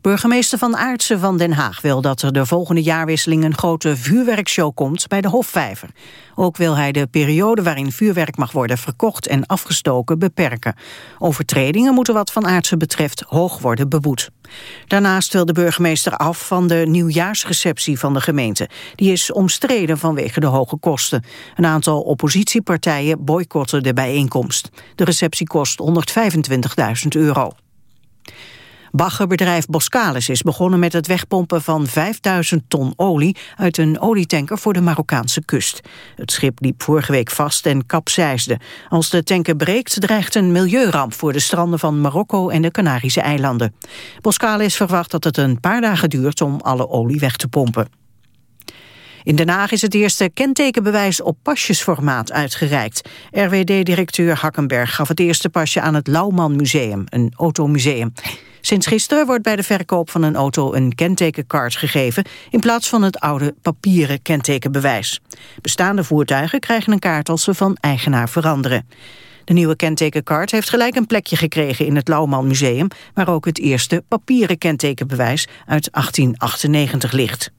Burgemeester Van Aartsen van Den Haag wil dat er de volgende jaarwisseling een grote vuurwerkshow komt bij de Hofvijver. Ook wil hij de periode waarin vuurwerk mag worden verkocht en afgestoken beperken. Overtredingen moeten wat Van Aartsen betreft hoog worden beboet. Daarnaast wil de burgemeester af van de nieuwjaarsreceptie van de gemeente. Die is omstreden vanwege de hoge kosten. Een aantal oppositiepartijen boycotten de bijeenkomst. De receptie kost 125.000 euro. Baggerbedrijf Boskalis is begonnen met het wegpompen van 5000 ton olie uit een olietanker voor de Marokkaanse kust. Het schip liep vorige week vast en kapseisde. Als de tanker breekt dreigt een milieuramp voor de stranden van Marokko en de Canarische eilanden. Boskalis verwacht dat het een paar dagen duurt om alle olie weg te pompen. In Den Haag is het eerste kentekenbewijs op pasjesformaat uitgereikt. RWD-directeur Hakkenberg gaf het eerste pasje aan het Lauwman Museum, een automuseum. Sinds gisteren wordt bij de verkoop van een auto een kentekenkaart gegeven... in plaats van het oude papieren kentekenbewijs. Bestaande voertuigen krijgen een kaart als ze van eigenaar veranderen. De nieuwe kentekenkaart heeft gelijk een plekje gekregen in het Lauwman Museum... waar ook het eerste papieren kentekenbewijs uit 1898 ligt.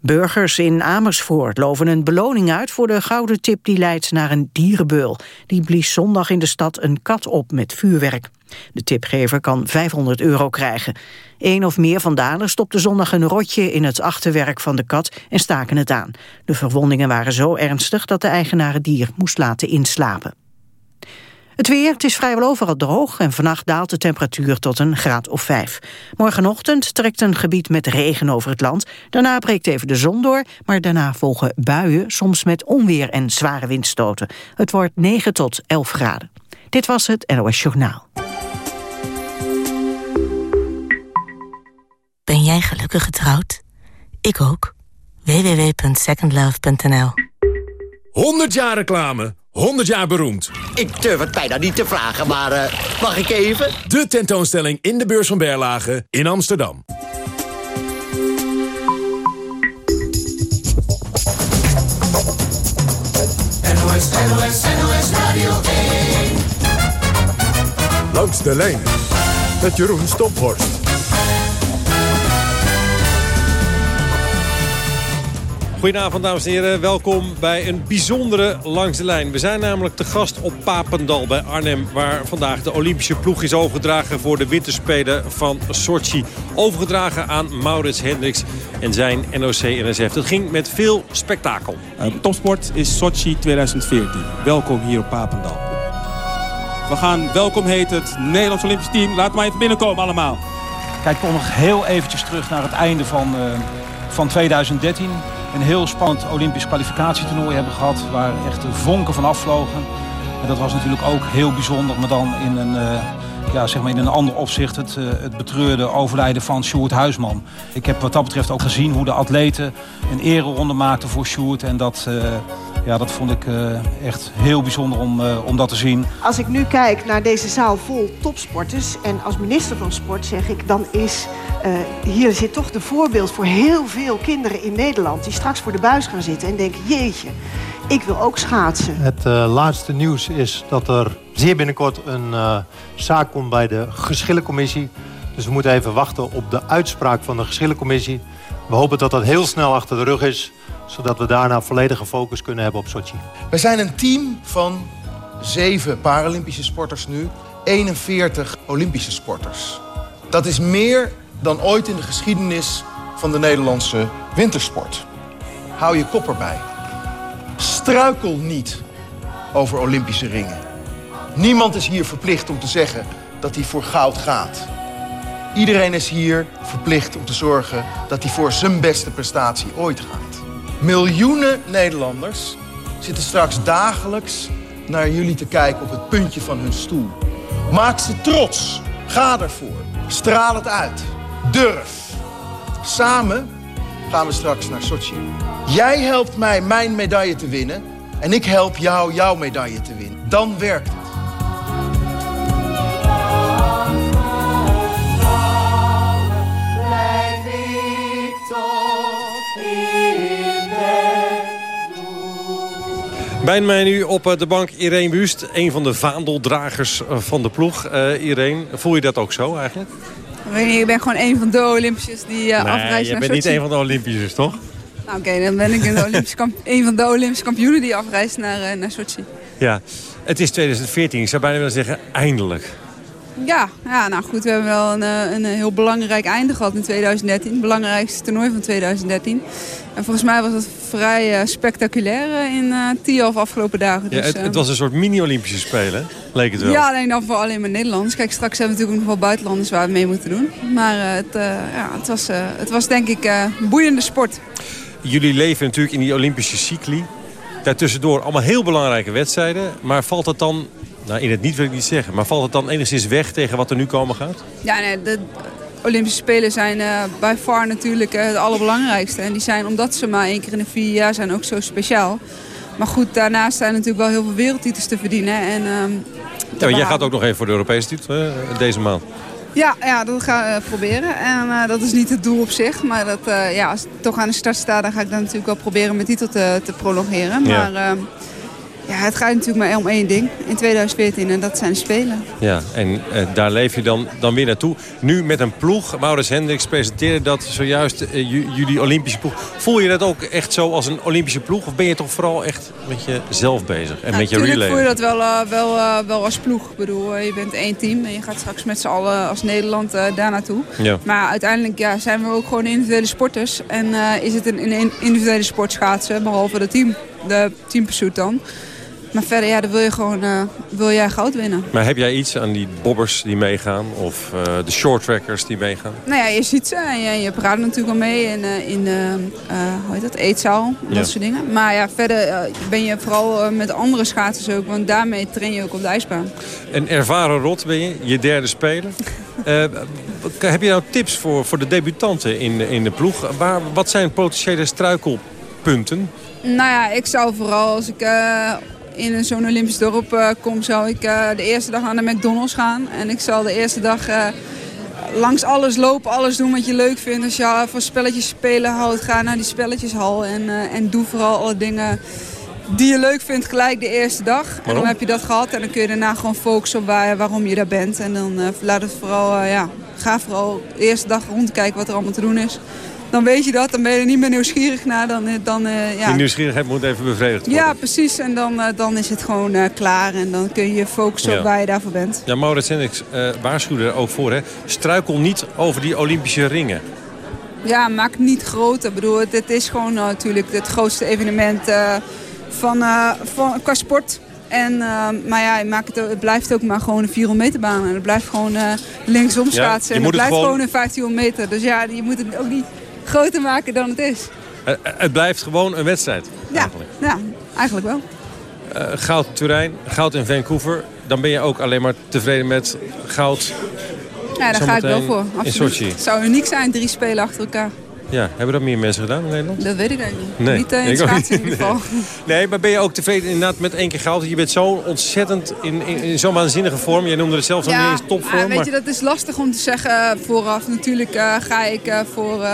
Burgers in Amersfoort loven een beloning uit voor de gouden tip die leidt naar een dierenbeul. Die blies zondag in de stad een kat op met vuurwerk. De tipgever kan 500 euro krijgen. Eén of meer vandalen stopten zondag een rotje in het achterwerk van de kat en staken het aan. De verwondingen waren zo ernstig dat de eigenaar het dier moest laten inslapen. Het weer, het is vrijwel overal droog en vannacht daalt de temperatuur tot een graad of vijf. Morgenochtend trekt een gebied met regen over het land. Daarna breekt even de zon door, maar daarna volgen buien, soms met onweer en zware windstoten. Het wordt 9 tot 11 graden. Dit was het NOS Journaal. Ben jij gelukkig getrouwd? Ik ook. www.secondlove.nl 100 jaar reclame 100 jaar beroemd. Ik durf het bijna niet te vragen, maar uh, mag ik even? De tentoonstelling in de beurs van Berlage in Amsterdam. NOS, NOS, NOS Radio 1. Langs de lijn met Jeroen Stophorst. Goedenavond dames en heren, welkom bij een bijzondere Langs de Lijn. We zijn namelijk te gast op Papendal bij Arnhem... waar vandaag de Olympische ploeg is overgedragen voor de winterspelen van Sochi. Overgedragen aan Maurits Hendricks en zijn NOC-NSF. Dat ging met veel spektakel. Uh, topsport is Sochi 2014. Welkom hier op Papendal. We gaan welkom heet het Nederlands Olympisch team. Laat maar even binnenkomen allemaal. Kijk toch nog heel eventjes terug naar het einde van, uh, van 2013 een heel spannend Olympisch kwalificatietoernooi hebben gehad. Waar echt de vonken van afvlogen. En dat was natuurlijk ook heel bijzonder. Maar dan in een, uh, ja, zeg maar in een ander opzicht het, uh, het betreurde overlijden van Sjoerd Huisman. Ik heb wat dat betreft ook gezien hoe de atleten een ereronde maakten voor Sjoerd. En dat, uh, ja, dat vond ik echt heel bijzonder om, om dat te zien. Als ik nu kijk naar deze zaal vol topsporters... en als minister van Sport zeg ik... dan is uh, hier zit toch de voorbeeld voor heel veel kinderen in Nederland... die straks voor de buis gaan zitten en denken... jeetje, ik wil ook schaatsen. Het uh, laatste nieuws is dat er zeer binnenkort een uh, zaak komt bij de geschillencommissie. Dus we moeten even wachten op de uitspraak van de geschillencommissie. We hopen dat dat heel snel achter de rug is... zodat we daarna volledige focus kunnen hebben op Sochi. We zijn een team van zeven Paralympische sporters nu... 41 Olympische sporters. Dat is meer dan ooit in de geschiedenis van de Nederlandse wintersport. Hou je kop erbij. Struikel niet over Olympische ringen. Niemand is hier verplicht om te zeggen dat hij voor goud gaat. Iedereen is hier verplicht om te zorgen dat hij voor zijn beste prestatie ooit gaat. Miljoenen Nederlanders zitten straks dagelijks naar jullie te kijken op het puntje van hun stoel. Maak ze trots. Ga ervoor. Straal het uit. Durf. Samen gaan we straks naar Sochi. Jij helpt mij mijn medaille te winnen... en ik help jou jouw medaille te winnen. Dan werkt het. Bij mij nu op eh, de bank Irene Wust, een van de vaandeldragers eh, van de ploeg. Uh, Irene, voel je dat ook zo eigenlijk? Ik weet niet, ik ben gewoon een van de Olympisches die uh, nee, afreizen je bent niet een van de Olympisches, toch? Nou oké, dan ben ik een, Olympisch een van de Olympische kampioenen die afreist naar, naar Sochi. Ja, het is 2014, ik zou bijna willen zeggen eindelijk. Ja, ja, nou goed, we hebben wel een, een heel belangrijk einde gehad in 2013. Het belangrijkste toernooi van 2013. En volgens mij was het vrij uh, spectaculair in uh, Tialf afgelopen dagen. Ja, dus, het, het, was een soort mini-Olympische Spelen, leek het wel. Ja, alleen dan voor alleen maar Nederlanders. Kijk, straks hebben we natuurlijk nog wel buitenlanders waar we mee moeten doen. Maar uh, het, ja, het, was, het was denk ik een boeiende sport. Jullie leven natuurlijk in die Olympische cycli. Daartussendoor allemaal heel belangrijke wedstrijden. Maar valt het dan nou, in het niet wil ik niet zeggen. Maar valt het dan enigszins weg tegen wat er nu komen gaat? Ja, nee, de Olympische Spelen zijn uh, by far natuurlijk uh, het allerbelangrijkste. En die zijn, omdat ze maar één keer in de vier jaar zijn, ook zo speciaal. Maar goed, daarnaast zijn natuurlijk wel heel veel wereldtitels te verdienen. En, uh, ja, jij gaat ook nog even voor de Europese titel deze maand. Ja, ja dat ga ik proberen. En dat is niet het doel op zich. Maar dat, ja, als ik toch aan de start sta, dan ga ik dan natuurlijk wel proberen mijn titel te, te prolongeren. Maar ja. Ja, het gaat natuurlijk maar om één ding in 2014 en dat zijn Spelen. Ja, en eh, daar leef je dan, dan weer naartoe. Nu met een ploeg. Maurits Hendricks presenteerde dat zojuist, uh, jullie Olympische ploeg. Voel je dat ook echt zo als een Olympische ploeg? Of ben je toch vooral echt met jezelf bezig en met je relay? Natuurlijk voel je dat wel, uh, wel, wel als ploeg. Ik bedoel, je bent één team en je gaat straks met z'n allen als Nederland daar naartoe. Ja. Maar uiteindelijk ja, zijn we ook gewoon individuele sporters. En is het een, een individuele sport schaatsen, behalve de team, de teampursuit dan. Maar verder, ja, dan wil je gewoon uh, wil jij goud winnen. Maar heb jij iets aan die bobbers die meegaan? Of uh, de shorttrackers die meegaan? Nou ja, je ziet ze en je, je praat natuurlijk al mee in, uh, in de hoe heet dat, eetzaal. Dat ja. soort dingen. Maar ja, verder ben je vooral met andere schaatsers ook. Want daarmee train je ook op de ijsbaan. Een ervaren rot ben je, je derde speler. heb je nou tips voor, voor de debutanten in, in de ploeg? Waar, wat zijn potentiële struikelpunten? Nou ja, ik zou vooral als ik in zo'n Olympisch dorp uh, kom, zou ik uh, de eerste dag naar de McDonald's gaan. En ik zal de eerste dag uh, langs alles lopen, alles doen wat je leuk vindt. Als je voor spelletjes spelen houdt, ga naar die spelletjeshal. En, en doe vooral alle dingen die je leuk vindt gelijk de eerste dag. Waarom? En dan heb je dat gehad en dan kun je daarna gewoon focussen op waar, waarom je daar bent. En dan laat het vooral, ja, ga vooral de eerste dag rondkijken wat er allemaal te doen is dan weet je dat. Dan ben je er niet meer nieuwsgierig naar. Dan, eh, dan, uh, ja. Die nieuwsgierigheid moet even bevredigd worden. Ja, precies. En dan, uh, dan is het gewoon klaar. En dan kun je focussen ja. op waar je daarvoor bent. Ja, Maurits Hendricks waarschuwde er ook voor. Hè. Struikel niet over die Olympische ringen. Ja, maak niet groter. Ik bedoel, dit is gewoon natuurlijk het grootste evenement van, van, qua sport. En, maar ja, maak het, het, blijft ook maar gewoon een 400 meter baan. En het blijft gewoon linksom schaatsen. Ja, en het blijft gewoon... gewoon een 1500 meter. Dus ja, je moet het ook niet groter maken dan het is. Uh, het blijft gewoon een wedstrijd ja, eigenlijk. Ja, eigenlijk wel. Uh, goud in Turijn, goud in Vancouver. Dan ben je ook alleen maar tevreden met goud. Ja, daar ga ik wel voor. Absoluut. In Sochi. Het zou uniek zijn, drie spelen achter elkaar. Ja, hebben dat meer mensen gedaan in Nederland? Dat weet ik eigenlijk niet. Nee. Niet uh, in schaatsen in ieder geval. Nee. nee. maar ben je ook tevreden inderdaad met één keer goud? Je bent zo ontzettend in, in, in zo'n waanzinnige vorm. Jij noemde het zelfs nog ja, niet eens topvorm. Ja, weet maar... je, dat is lastig om te zeggen vooraf. Natuurlijk uh, ga ik uh, voor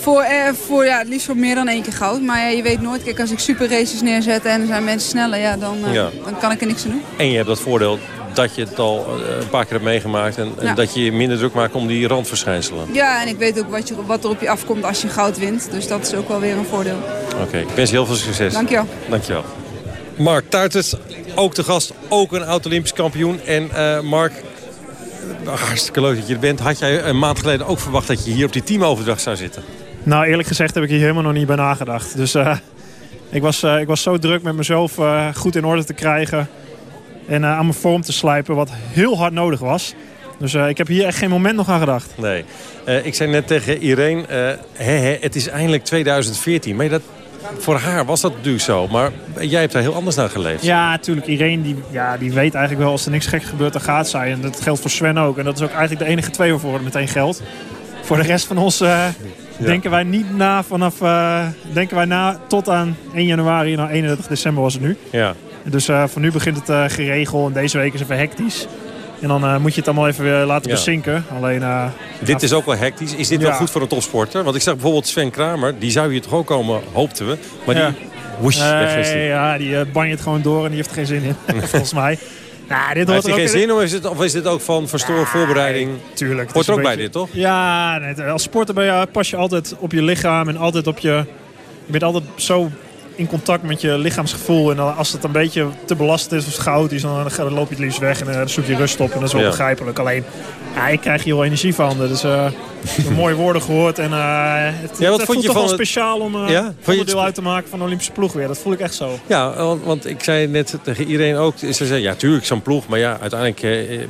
voor, eh, voor ja, het liefst voor meer dan één keer goud. Maar ja, je weet nooit, kijk, als ik super races neerzet en er zijn mensen sneller, ja, dan, uh, ja. dan kan ik er niks aan doen. En je hebt dat voordeel dat je het al een paar keer hebt meegemaakt... en, ja. dat je je minder druk maakt om die randverschijnselen. Ja, en ik weet ook wat, je, wat er op je afkomt als je goud wint. Dus dat is ook wel weer een voordeel. Oké, okay, ik wens je heel veel succes. Dankjewel. Dankjewel. Mark Tuiters, ook de gast, ook een oud-Olympisch kampioen. En uh, Mark, hartstikke leuk dat je er bent. Had jij een maand geleden ook verwacht dat je hier op die teamoverdracht zou zitten? Nou, eerlijk gezegd heb ik hier helemaal nog niet bij nagedacht. Dus uh, ik, was, uh, ik was zo druk met mezelf uh, goed in orde te krijgen. En aan mijn vorm te slijpen, wat heel hard nodig was. Dus ik heb hier echt geen moment nog aan gedacht. Nee. ik zei net tegen Irene, he, he, het is eindelijk 2014. Maar dat, voor haar was dat natuurlijk zo. Maar jij hebt daar heel anders naar geleefd. Ja, natuurlijk. Irene die, ja, die weet eigenlijk wel als er niks gek gebeurt, dan gaat zij. En dat geldt voor Sven ook. En dat is ook eigenlijk de enige twee waarvoor het meteen geldt. Voor de rest van ons Denken wij niet na vanaf, uh, denken wij na tot aan 1 januari, nou 31 december was het nu. Ja. Dus uh, van nu begint het uh, geregeld en deze week is even hectisch. En dan moet je het allemaal even weer laten ja. bezinken. Alleen, dit is ook wel hectisch. Is dit ja. wel goed voor een topsporter? Want ik zag bijvoorbeeld Sven Kramer, die zou hier toch ook komen, hoopten we. Maar die, woesh, die. ja, die uh, banjert gewoon door en die heeft er geen zin in, volgens mij. Nou, dit heeft hij geen zin of is, het, of is dit ook van verstoren voorbereiding? Tuurlijk. Hoort er ook bij dit, toch? Ja, nee, als sporter ben je, pas je altijd op je lichaam en altijd op je... Je bent altijd zo in contact met je lichaamsgevoel. En als het een beetje te belastend is of chaotisch, dan, dan loop je het liefst weg en uh, dan zoek je rust op. En dat is wel begrijpelijk. Alleen, ja, ik krijg hier wel energie van. Dus uh, mooie woorden gehoord. En uh, het, ja, wat het vond je toch wel speciaal om uh, ja? onderdeel uit te maken van de Olympische ploeg weer. Dat voel ik echt zo. Ja, want, ik zei net tegen iedereen ook. Ze zei, ja, tuurlijk zo'n ploeg. Maar ja, uiteindelijk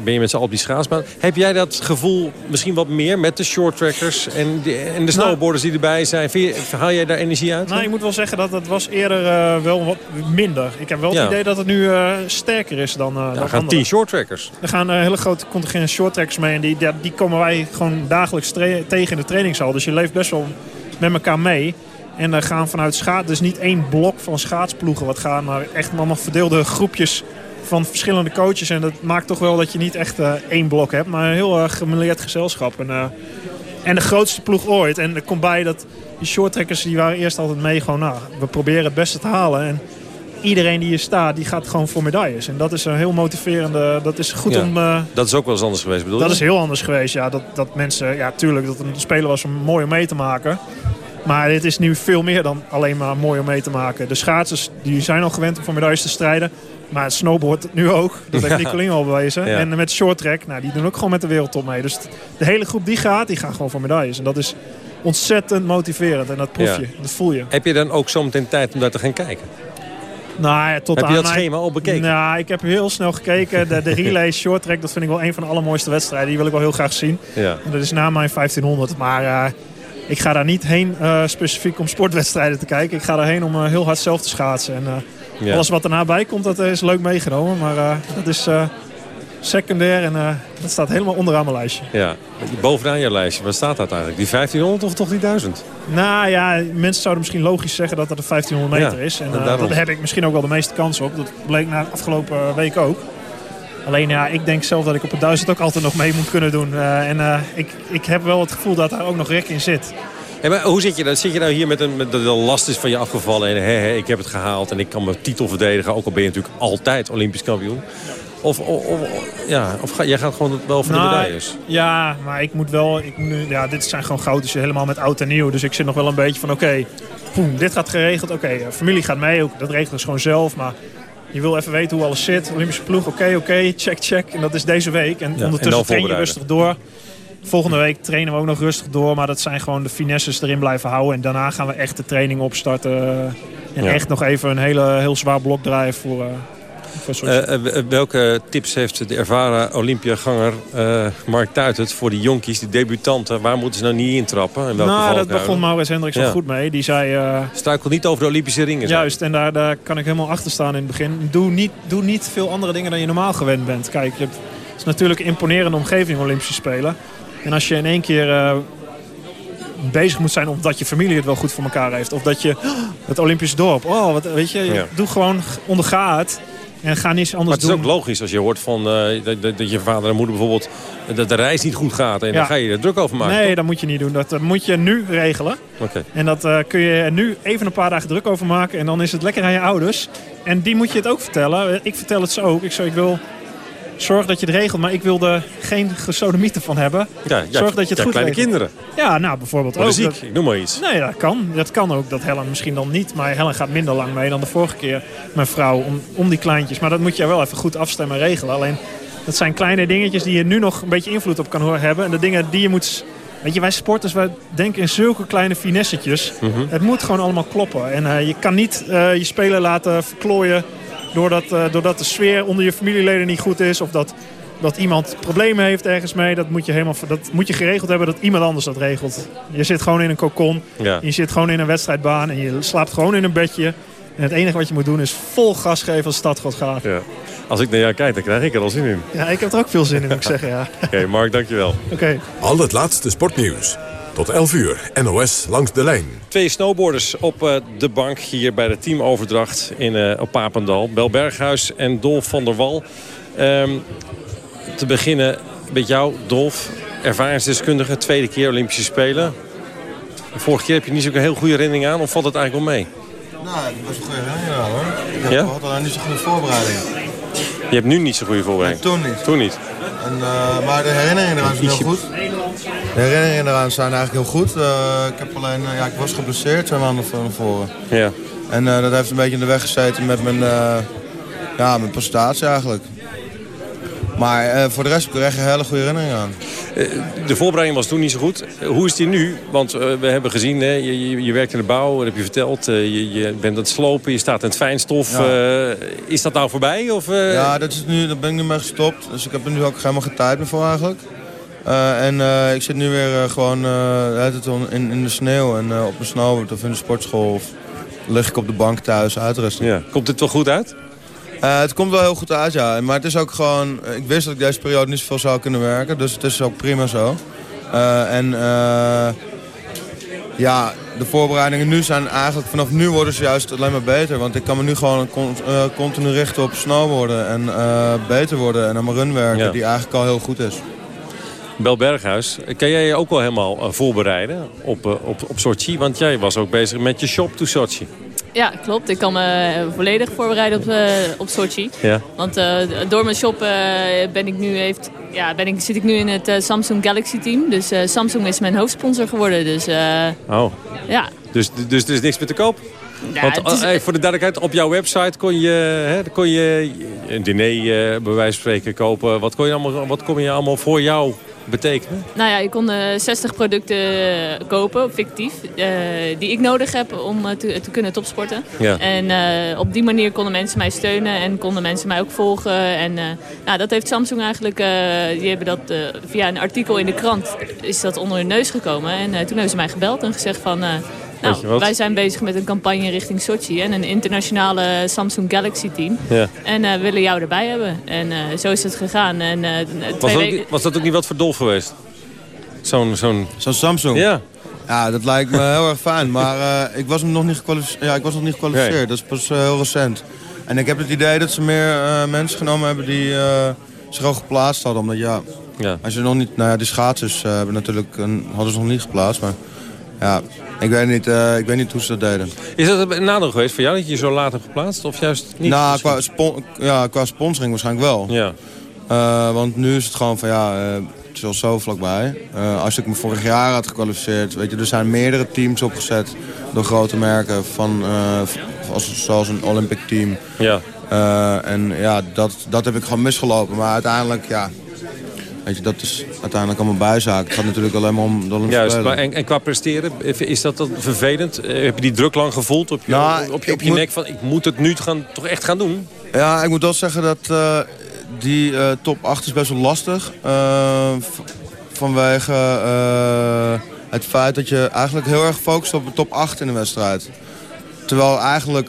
ben je met z'n allen op die schaatsbaan. Heb jij dat gevoel misschien wat meer met de shorttrackers en en de nou. snowboarders die erbij zijn? Je, haal jij daar energie uit? Nou, ik moet wel zeggen dat dat was eerder wel wat minder. Ik heb wel het idee dat het nu sterker is dan, uh, dan gaan tien shorttrackers. Er gaan hele grote contingent shorttrackers mee. En die, die komen wij gewoon dagelijks tegen in de trainingshal. Dus je leeft best wel met elkaar mee. En er gaan vanuit schaats, dus niet één blok van schaatsploegen wat gaan, maar echt allemaal verdeelde groepjes van verschillende coaches. En dat maakt toch wel dat je niet echt één blok hebt, maar een heel gemeleerd gezelschap. En, en de grootste ploeg ooit. En er komt bij dat die shorttrekkers die waren eerst altijd mee gewoon, nou, we proberen het beste te halen. En iedereen die hier staat, die gaat gewoon voor medailles. En dat is een heel motiverende, dat is goed om... Uh, dat is ook wel eens anders geweest, bedoel je? Dat is heel anders geweest, ja. Dat, dat mensen, ja, tuurlijk, dat een speler was om mooi om mee te maken. Maar dit is nu veel meer dan alleen maar mooi om mee te maken. De schaatsers die zijn al gewend om voor medailles te strijden. Maar het snowboard nu ook. Dat heeft Nicolien al bewezen. En met short track, nou, die doen ook gewoon met de wereldtop mee. Dus de hele groep die gaat, die gaat gewoon voor medailles. En dat is ontzettend motiverend. En dat proef je, dat voel je. Heb je dan ook zometeen tijd om daar te gaan kijken? Nou, ja, tot heb je dat schema al bekeken? Nou, ik heb heel snel gekeken. De, de relay short track, dat vind ik wel een van de allermooiste wedstrijden. Die wil ik wel heel graag zien. Ja. En dat is na mijn 1500. Maar uh, ik ga daar niet heen uh, specifiek om sportwedstrijden te kijken. Ik ga daarheen om uh, heel hard zelf te schaatsen. En ja. alles wat erna bij komt, dat is leuk meegenomen. Maar dat is secundair en uh, dat staat helemaal onderaan mijn lijstje. Ja, bovenaan je lijstje, waar staat dat eigenlijk? Die 1500 of toch die 1000? Nou ja, mensen zouden misschien logisch zeggen dat dat de 1500 meter is. En uh, daar heb ik misschien ook wel de meeste kans op. Dat bleek na de afgelopen week ook. Alleen ja, ik denk zelf dat ik op het 1000 ook altijd nog mee moet kunnen doen. Uh, en ik, ik heb wel het gevoel dat daar ook nog rek in zit. Hey, maar hoe zit je dan? Zit je nou hier met, een, met de last is van je afgevallen en he, ik heb het gehaald en ik kan mijn titel verdedigen. Ook al ben je natuurlijk altijd Olympisch kampioen. Of, of, ja, of ga, jij gaat gewoon wel voor de nou, medailles? Ja, maar ik moet wel... Ik, ja, dit zijn gewoon goud, dus helemaal met oud en nieuw. Dus ik zit nog wel een beetje van, oké, okay, dit gaat geregeld. Oké, okay, familie gaat mee, ook, dat regelen ze gewoon zelf. Maar je wil even weten hoe alles zit. Olympische ploeg, oké, oké, check, check. En dat is deze week. En ondertussen train je rustig door. Volgende week trainen we ook nog rustig door. Maar dat zijn gewoon de finesses erin blijven houden. En daarna gaan we echt de training opstarten. En echt nog even een hele, heel zwaar blok draaien voor... Uh, welke tips heeft de ervaren Olympiaganger Mark Tuitert voor die jonkies, die debutanten? Waar moeten ze nou niet intrappen? En welke nou, dat begon Maurits Hendricks al goed mee. Die zei... Struikel niet over de Olympische ringen. Juist, en daar, daar kan ik helemaal achter staan in het begin. Doe niet, doe niet veel andere dingen dan je normaal gewend bent. Kijk, je hebt, het is natuurlijk een imponerende omgeving Olympische Spelen. En als je in één keer bezig moet zijn omdat je familie het wel goed voor elkaar heeft. Of dat je het Olympisch dorp, oh, wat, weet je, doe gewoon, onderga het. En ga niets anders doen. Maar het is ook logisch als je hoort van, uh, dat, dat, je vader en moeder bijvoorbeeld... dat de reis niet goed gaat. En dan ga je er druk over maken. Nee, toch? dat moet je niet doen. Dat moet je nu regelen. Okay. En dat uh, kun je nu even een paar dagen druk over maken. En dan is het lekker aan je ouders. En die moet je het ook vertellen. Ik vertel het ze ook. Ik, zo, ik wil zorg dat je het regelt, maar ik wil er geen gesodemieten van hebben. Ja, zorg dat je het ja, goed kleine kinderen. Ja, nou bijvoorbeeld ook. Ziek, dat, ik noem maar iets. Nee, dat kan. Dat kan ook. Dat Helen misschien dan niet. Maar Helen gaat minder lang mee dan de vorige keer. Mijn vrouw, om, om die kleintjes. Maar dat moet je wel even goed afstemmen en regelen. Alleen, dat zijn kleine dingetjes die je nu nog een beetje invloed op kan hebben. En de dingen die je moet... Weet je, wij sporters, wij denken in zulke kleine finessetjes. Mm Het moet gewoon allemaal kloppen. En uh, je kan niet uh, je spelen laten verklooien Doordat, uh, doordat de sfeer onder je familieleden niet goed is. Of dat, dat iemand problemen heeft ergens mee. Dat moet, je helemaal, dat moet je geregeld hebben dat iemand anders dat regelt. Je zit gewoon in een kokon. Je zit gewoon in een wedstrijdbaan. En je slaapt gewoon in een bedje. En het enige wat je moet doen is vol gas geven als het stad gaat. Ja. Als ik naar jou kijk, dan krijg ik er al zin in. Ja, ik heb er ook veel zin in, moet ik zeggen. Ja. Oké, Mark, dankjewel. Oké. Al het laatste sportnieuws. Tot 11 uur, NOS langs de lijn. Twee snowboarders op uh, de bank hier bij de teamoverdracht in, uh, op Papendal. Bel Berghuis en Dolf van der Wal. Um, te beginnen met jou, Dolf. Ervaringsdeskundige, tweede keer Olympische Spelen. De vorige keer heb je niet zo'n heel goede herinnering aan. Of valt het eigenlijk wel mee? Nou, ik heb best een goede herinnering aan hoor. Ik heb Ja? gehad alleen niet zo'n goede voorbereiding. Je hebt nu niet zo'n goede voorbereiding. Nee, toen niet. Toen niet. En, eh, maar de herinneringen eraan zijn heel goed. De herinneringen eraan zijn eigenlijk heel goed. Eh, ik heb alleen, eh, ja, ik was geblesseerd twee maanden van tevoren. Ja. En dat heeft een beetje in de weg gezeten met mijn, ja, mijn prestatie eigenlijk. Maar eh, voor de rest heb ik er echt een hele goede herinnering aan. Eh, De voorbereiding was toen niet zo goed. Eh, Hoe is die nu? Want we hebben gezien, hè, je, je, je werkt in de bouw, dat heb je verteld. Je, je bent aan het slopen, je staat in het fijnstof. Ja. Is dat nou voorbij? Of? Ja, dat is nu, daar ben ik nu mee gestopt. Dus ik heb er nu ook helemaal geen tijd meer voor eigenlijk. En ik zit nu weer eh, gewoon in, in de sneeuw en op mijn snowboard of in de sportschool. Of lig ik op de bank thuis uitrusten. Ja. Komt het wel goed uit? Eh, het komt wel heel goed uit, ja. Maar het is ook gewoon... Ik wist dat ik deze periode niet zoveel zou kunnen werken. Dus het is ook prima zo. Eh, en eh, ja, de voorbereidingen nu zijn eigenlijk... Vanaf nu worden ze juist alleen maar beter. Want ik kan me nu gewoon con- eh, continu richten op snowboarden. En eh, beter worden en aan mijn run werken. Ja. Die eigenlijk al heel goed is. Bel Berghuis, kan jij je ook wel helemaal eh, voorbereiden op, eh, op, op Sochi? Want jij was ook bezig met je shop to Sochi. Ja, klopt. Ik kan me volledig voorbereiden op, eh, op Sochi. Ja. Want eh, door mijn shop eh, ben ik nu heeft, ja, ben ik, zit ik nu in het eh, Samsung Galaxy team. Dus eh, Samsung is mijn hoofdsponsor geworden. Dus eh, Oh, ja, dus, dus er is niks meer te koop? Ja, Want het is- eh, voor de duidelijkheid, op jouw website kon je, hè, kon je een diner eh, bij wijze van spreken kopen. Wat, kon je allemaal, wat kon je allemaal voor jou betekenen? nou ja, ik kon eh, 60 producten kopen, fictief, eh, die ik nodig heb om eh, te, te kunnen topsporten. Ja. En eh, op die manier konden mensen mij steunen en konden mensen mij ook volgen. En eh, nou, dat heeft Samsung eigenlijk, eh, die hebben dat eh, via een artikel in de krant, is dat onder hun neus gekomen. En eh, toen hebben ze mij gebeld en gezegd van... Weet je nou, wat? wij zijn bezig met een campagne richting Sochi en een internationale Samsung Galaxy team. Ja. En eh, willen jou erbij hebben. En eh, zo is het gegaan. En, eh, Was twee dat, ook, was dat ook niet wat voor Dolf geweest? Zo'n... Zo'n Zo'n Samsung? Ja. Ja, dat lijkt me heel erg fijn. Maar eh, ik, was hem nog niet gekwalificeerd. ja, ik was nog niet gekwalificeerd. Nee. Dat is pas heel recent. En ik heb het idee dat ze meer eh, mensen genomen hebben die eh, zich al geplaatst hadden. Omdat ja, Ja. als je nog niet... Nou ja, die schaatsers eh, hebben natuurlijk een, hadden ze nog niet geplaatst. Maar ja, ik weet, niet, eh, ik weet niet hoe ze dat deden. Is dat een nadeel geweest voor jou dat je je zo laat hebt geplaatst? Of juist niet? nou, qua, spon- ja, qua sponsoring waarschijnlijk wel. Ja. Eh, want nu is het gewoon van ja, eh, het is al zo vlakbij. Als ik me vorig jaar had gekwalificeerd, weet je, er zijn meerdere teams opgezet door grote merken, van, als, zoals een Olympic team. Ja. En ja, dat, dat heb ik gewoon misgelopen. Maar uiteindelijk, ja, weet je, dat is uiteindelijk allemaal bijzaak. Het gaat natuurlijk alleen maar om Juist, Spelen. maar en, en qua presteren, is dat, dat vervelend? Eh, Heb je die druk lang gevoeld op je, Nou, op je, op ik je moet- nek van ik moet het nu gaan, toch echt gaan doen? Ja, ik moet wel zeggen dat eh, die eh, top 8 is best wel lastig. v- vanwege het feit dat je eigenlijk heel erg focust op de top 8 in de wedstrijd. Terwijl eigenlijk,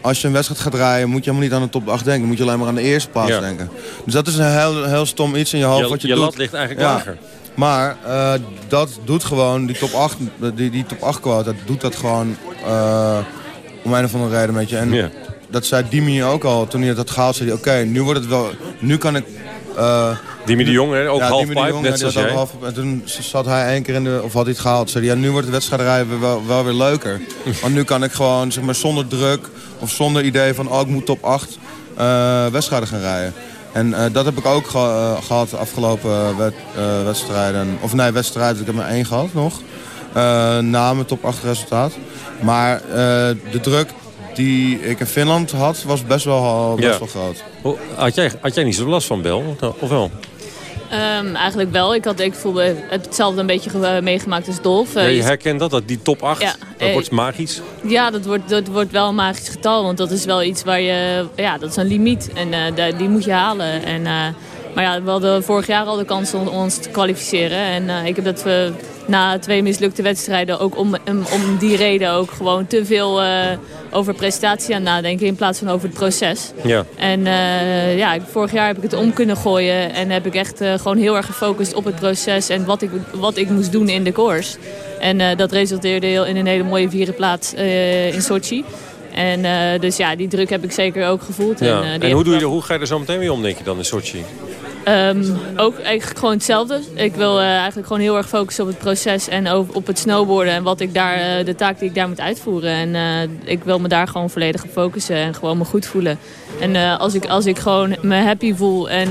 als je een wedstrijd gaat rijden, moet je helemaal niet aan de top 8 denken. Moet je alleen maar aan de eerste plaats Ja. denken. Dus dat is een heel, heel stom iets in je hoofd Je- wat je, je doet. lat ligt eigenlijk lager. Maar eh, dat doet gewoon, die top 8, die, die top 8 quota, doet dat gewoon eh, om een of andere reden met je. En Ja. dat zei Dimi ook al, toen hij het had gehaald, zei hij, oké, nu wordt het wel, nu kan ik... eh, Dimi de Jong, hè, ook ja, halfpipe, Jong, net zoals jij. halfpipe. En toen zat hij één keer in de, of had hij het gehaald, zei hij, ja, nu wordt de wedstrijdrijden wel, wel weer leuker. Want nu kan ik gewoon, zeg maar, zonder druk of zonder idee van, oh, ik moet top 8 eh, wedstrijden gaan rijden. En eh, dat heb ik ook ge- eh, gehad de afgelopen wed- wedstrijden. Of nee, wedstrijden, ik heb er één gehad nog. na mijn top 8 resultaat. Maar de druk die ik in Finland had, was best wel, best Ja. wel groot. Had jij, had jij niet zo last van Bel, of wel? Ehm, eigenlijk wel. Ik, had, ik voelde hetzelfde een beetje eh, meegemaakt als Dolf. Eh, Ja, je je- herkent dat, dat die top 8, Ja, dat eh, wordt magisch. Ja, dat wordt, dat wordt wel een magisch getal. Want dat is wel iets waar je... Ja, dat is een limiet. En eh, da- die moet je halen. En, eh, maar ja, we hadden vorig jaar al de kans om ons te kwalificeren. En eh, ik heb dat we na twee mislukte wedstrijden... ook om, om, om die reden ook gewoon te veel eh, over prestatie aan nadenken... in plaats van over het proces. Ja. En eh, ja, vorig jaar heb ik het om kunnen gooien. En heb ik echt eh, gewoon heel erg gefocust op het proces. En wat ik, wat ik moest doen in de koers. En eh, dat resulteerde heel- in een hele mooie vierde plaats in Sochi. En dus ja, die druk heb ik zeker ook gevoeld. Ja. En, hoe, doe je, hoe ga je er zo meteen weer om, denk je dan, in Sochi? Eh, Ehm, ook eigenlijk gewoon hetzelfde. Ik wil uh, eigenlijk gewoon heel erg focussen op het proces en op het snowboarden. En wat ik daar, uh, de taak die ik daar moet uitvoeren. En uh, ik wil me daar gewoon volledig op focussen en gewoon me goed voelen. En als, ik, als ik gewoon me happy voel en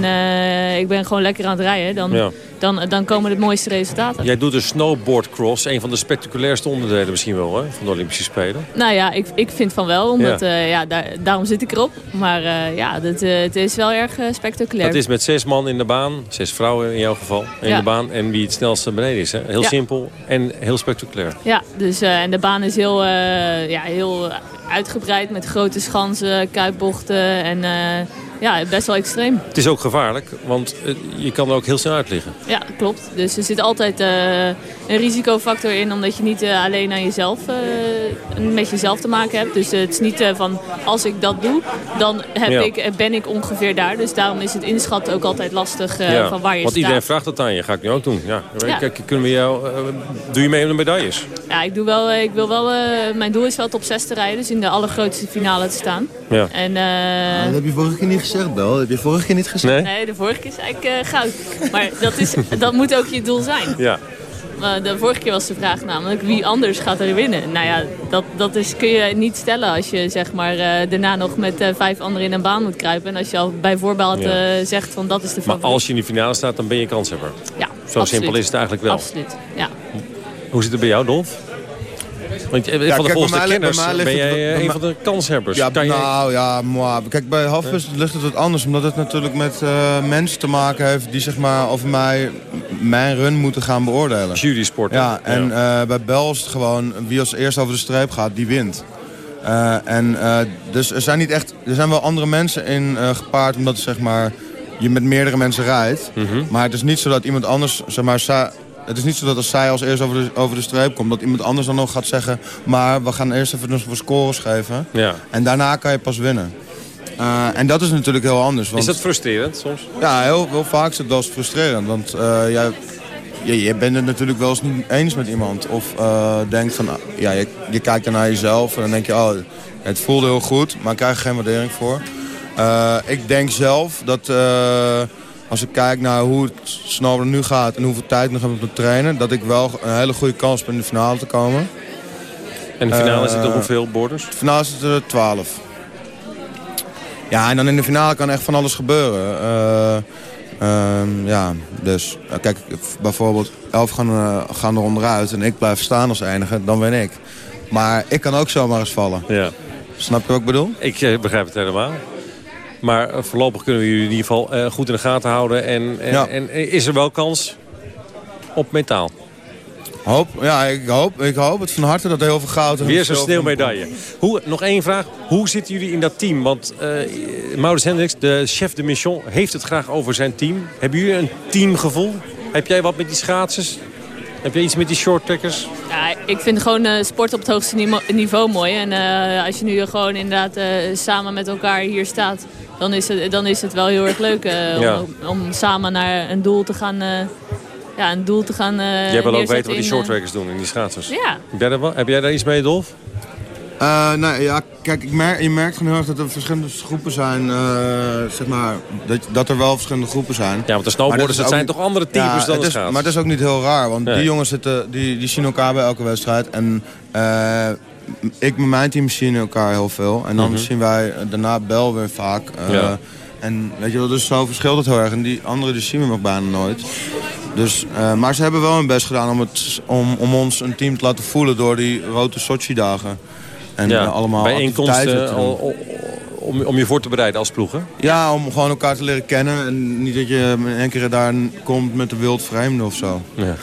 ik ben gewoon lekker aan het rijden, dan. Dan, dan komen de mooiste resultaten. Jij doet een snowboardcross, een van de spectaculairste onderdelen misschien wel hè, van de Olympische Spelen. Nou ja, ik, ik vind van wel, omdat ja. ja daar, daarom zit ik erop. Maar ja, dat, het is wel erg spectaculair. Het is met zes man in de baan, zes vrouwen in jouw geval, in ja. de baan. En wie het snelste beneden is. Hè? Heel ja. simpel en heel spectaculair. Ja, dus, en de baan is heel, ja, heel uitgebreid met grote schansen, kuipbochten en ja, best wel extreem. Het is ook gevaarlijk, want je kan er ook heel snel uit liggen. Ja, klopt. Dus er zit altijd uh, een risicofactor in, omdat je niet uh, alleen aan jezelf, uh, met jezelf te maken hebt. Dus het is niet van, als ik dat doe, dan heb ja. ik, ben ik ongeveer daar. Dus daarom is het inschatten ook altijd lastig ja, van waar je want staat. iedereen vraagt dat aan je, ga ik nu ook doen. Ja. Kijk, kunnen we jou, doe je mee met de medailles? Ja, ik, doe wel, ik wil wel, mijn doel is wel top 6 te rijden, dus in de allergrootste finale te staan. Ja. En, dat heb je vorige keer niet gezegd, Bel. Dat heb je vorige keer niet gezegd. Nee, nee de vorige keer zei ik uh, goud. Maar dat, is, dat moet ook je doel zijn. Ja. Uh, de vorige keer was de vraag namelijk wie anders gaat er winnen. Nou ja, dat, dat is, kun je niet stellen als je zeg maar, uh, daarna nog met vijf anderen in een baan moet kruipen. En als je al bij voorbaat ja. zegt van dat is de favoriet. Maar als je in de finale staat, dan ben je kanshebber. Ja, Zo absoluut. simpel is het eigenlijk wel. Absoluut, ja. Hoe zit het bij jou, Dolf? Want ja, van de volgende kenners ben jij het, een van de kanshebbers. Ja, kan nou ja, moi. kijk bij Hafbus ligt het wat anders. Omdat het natuurlijk met uh, mensen te maken heeft die zeg maar over mij mijn run moeten gaan beoordelen. Jury sport. Ja, en ja. Uh, bij Bel is het gewoon wie als eerst over de streep gaat, die wint. Uh, en dus er zijn niet echt, er zijn wel andere mensen in gepaard omdat zeg maar je met meerdere mensen rijdt. Mhm. Mm -hmm. Maar het is niet zo dat iemand anders zeg maar het is niet zo dat als zij als eerst over de, over de streep komt... dat iemand anders dan nog gaat zeggen... maar we gaan eerst even voor scores geven. Ja. En daarna kan je pas winnen. Uh, en dat is natuurlijk heel anders. Want, is dat frustrerend soms? Ja, heel, heel vaak is het wel eens frustrerend. Want uh, jij, je, je bent het natuurlijk wel eens niet eens met iemand. Of uh, denkt van... Ja, je, je kijkt dan naar jezelf en dan denk je... Oh, het voelde heel goed, maar ik krijg er geen waardering voor. ik denk zelf dat als ik kijk naar hoe het snowboarden nu gaat en hoeveel tijd ik nog heb om te trainen... dat ik wel een hele goede kans heb in de finale te komen. En de finale uh, zit er hoeveel borders? De finale zit er 12. Ja, en dan in de finale kan echt van alles gebeuren. Uh, uh, ja, dus kijk, bijvoorbeeld 11 gaan, uh, gaan er onderuit en ik blijf staan als enige, dan ben ik. Maar ik kan ook zomaar eens vallen. Ja. Snap je wat ik bedoel? Ik begrijp het helemaal. Maar voorlopig kunnen we jullie in ieder geval uh, goed in de gaten houden. En, en, Ja. en is er wel kans op metaal? Hoop, ja, ik hoop, ik hoop het van harte dat er heel veel goud en Weer zo'n sneeuwmedaille. Hoe, nog één vraag. Hoe zitten jullie in dat team? Want uh, Maurits Hendricks, de chef de mission, heeft het graag over zijn team. Hebben jullie een teamgevoel? Heb jij wat met die schaatsers? Heb je iets met die shorttrackers? Ja, ik vind gewoon uh, sport op het hoogste niveau, niveau mooi. En uh, als je nu gewoon inderdaad uh, samen met elkaar hier staat... dan is het, dan is het wel heel erg leuk Ja. om, om samen naar een doel te gaan... ja, een doel te gaan Jij wil ook weten wat die in, shorttrackers doen en die schaatsers. Ja. Heb jij, daar, heb jij daar iets mee, Dolf? Uh, nou ja, kijk, ik merk, je merkt gewoon heel erg dat er verschillende groepen zijn. Uh, zeg maar, dat, dat er wel verschillende groepen zijn. Ja, want de snowboarders, het zijn toch andere types ja, dan het de is, schaatsers? Maar het is ook niet heel raar, want Nee. die jongens zitten, die, die zien elkaar bij elke wedstrijd. En uh, ik met mijn team zien elkaar heel veel. En dan Mhm. zien wij daarna Bel weer vaak. Uh, Ja. En weet je wel, dus zo verschilt het heel erg. En die anderen die zien we nog bijna nooit. Dus, uh, maar ze hebben wel hun best gedaan om, het, om, om ons een team te laten voelen door die rode Sochi-dagen. En ja, uh, allemaal bijeenkomsten al- om, om je voor te bereiden als ploegen? Ja, om gewoon elkaar te leren kennen. En niet dat je in één keer daar komt met de wild vreemde of zo. Ja.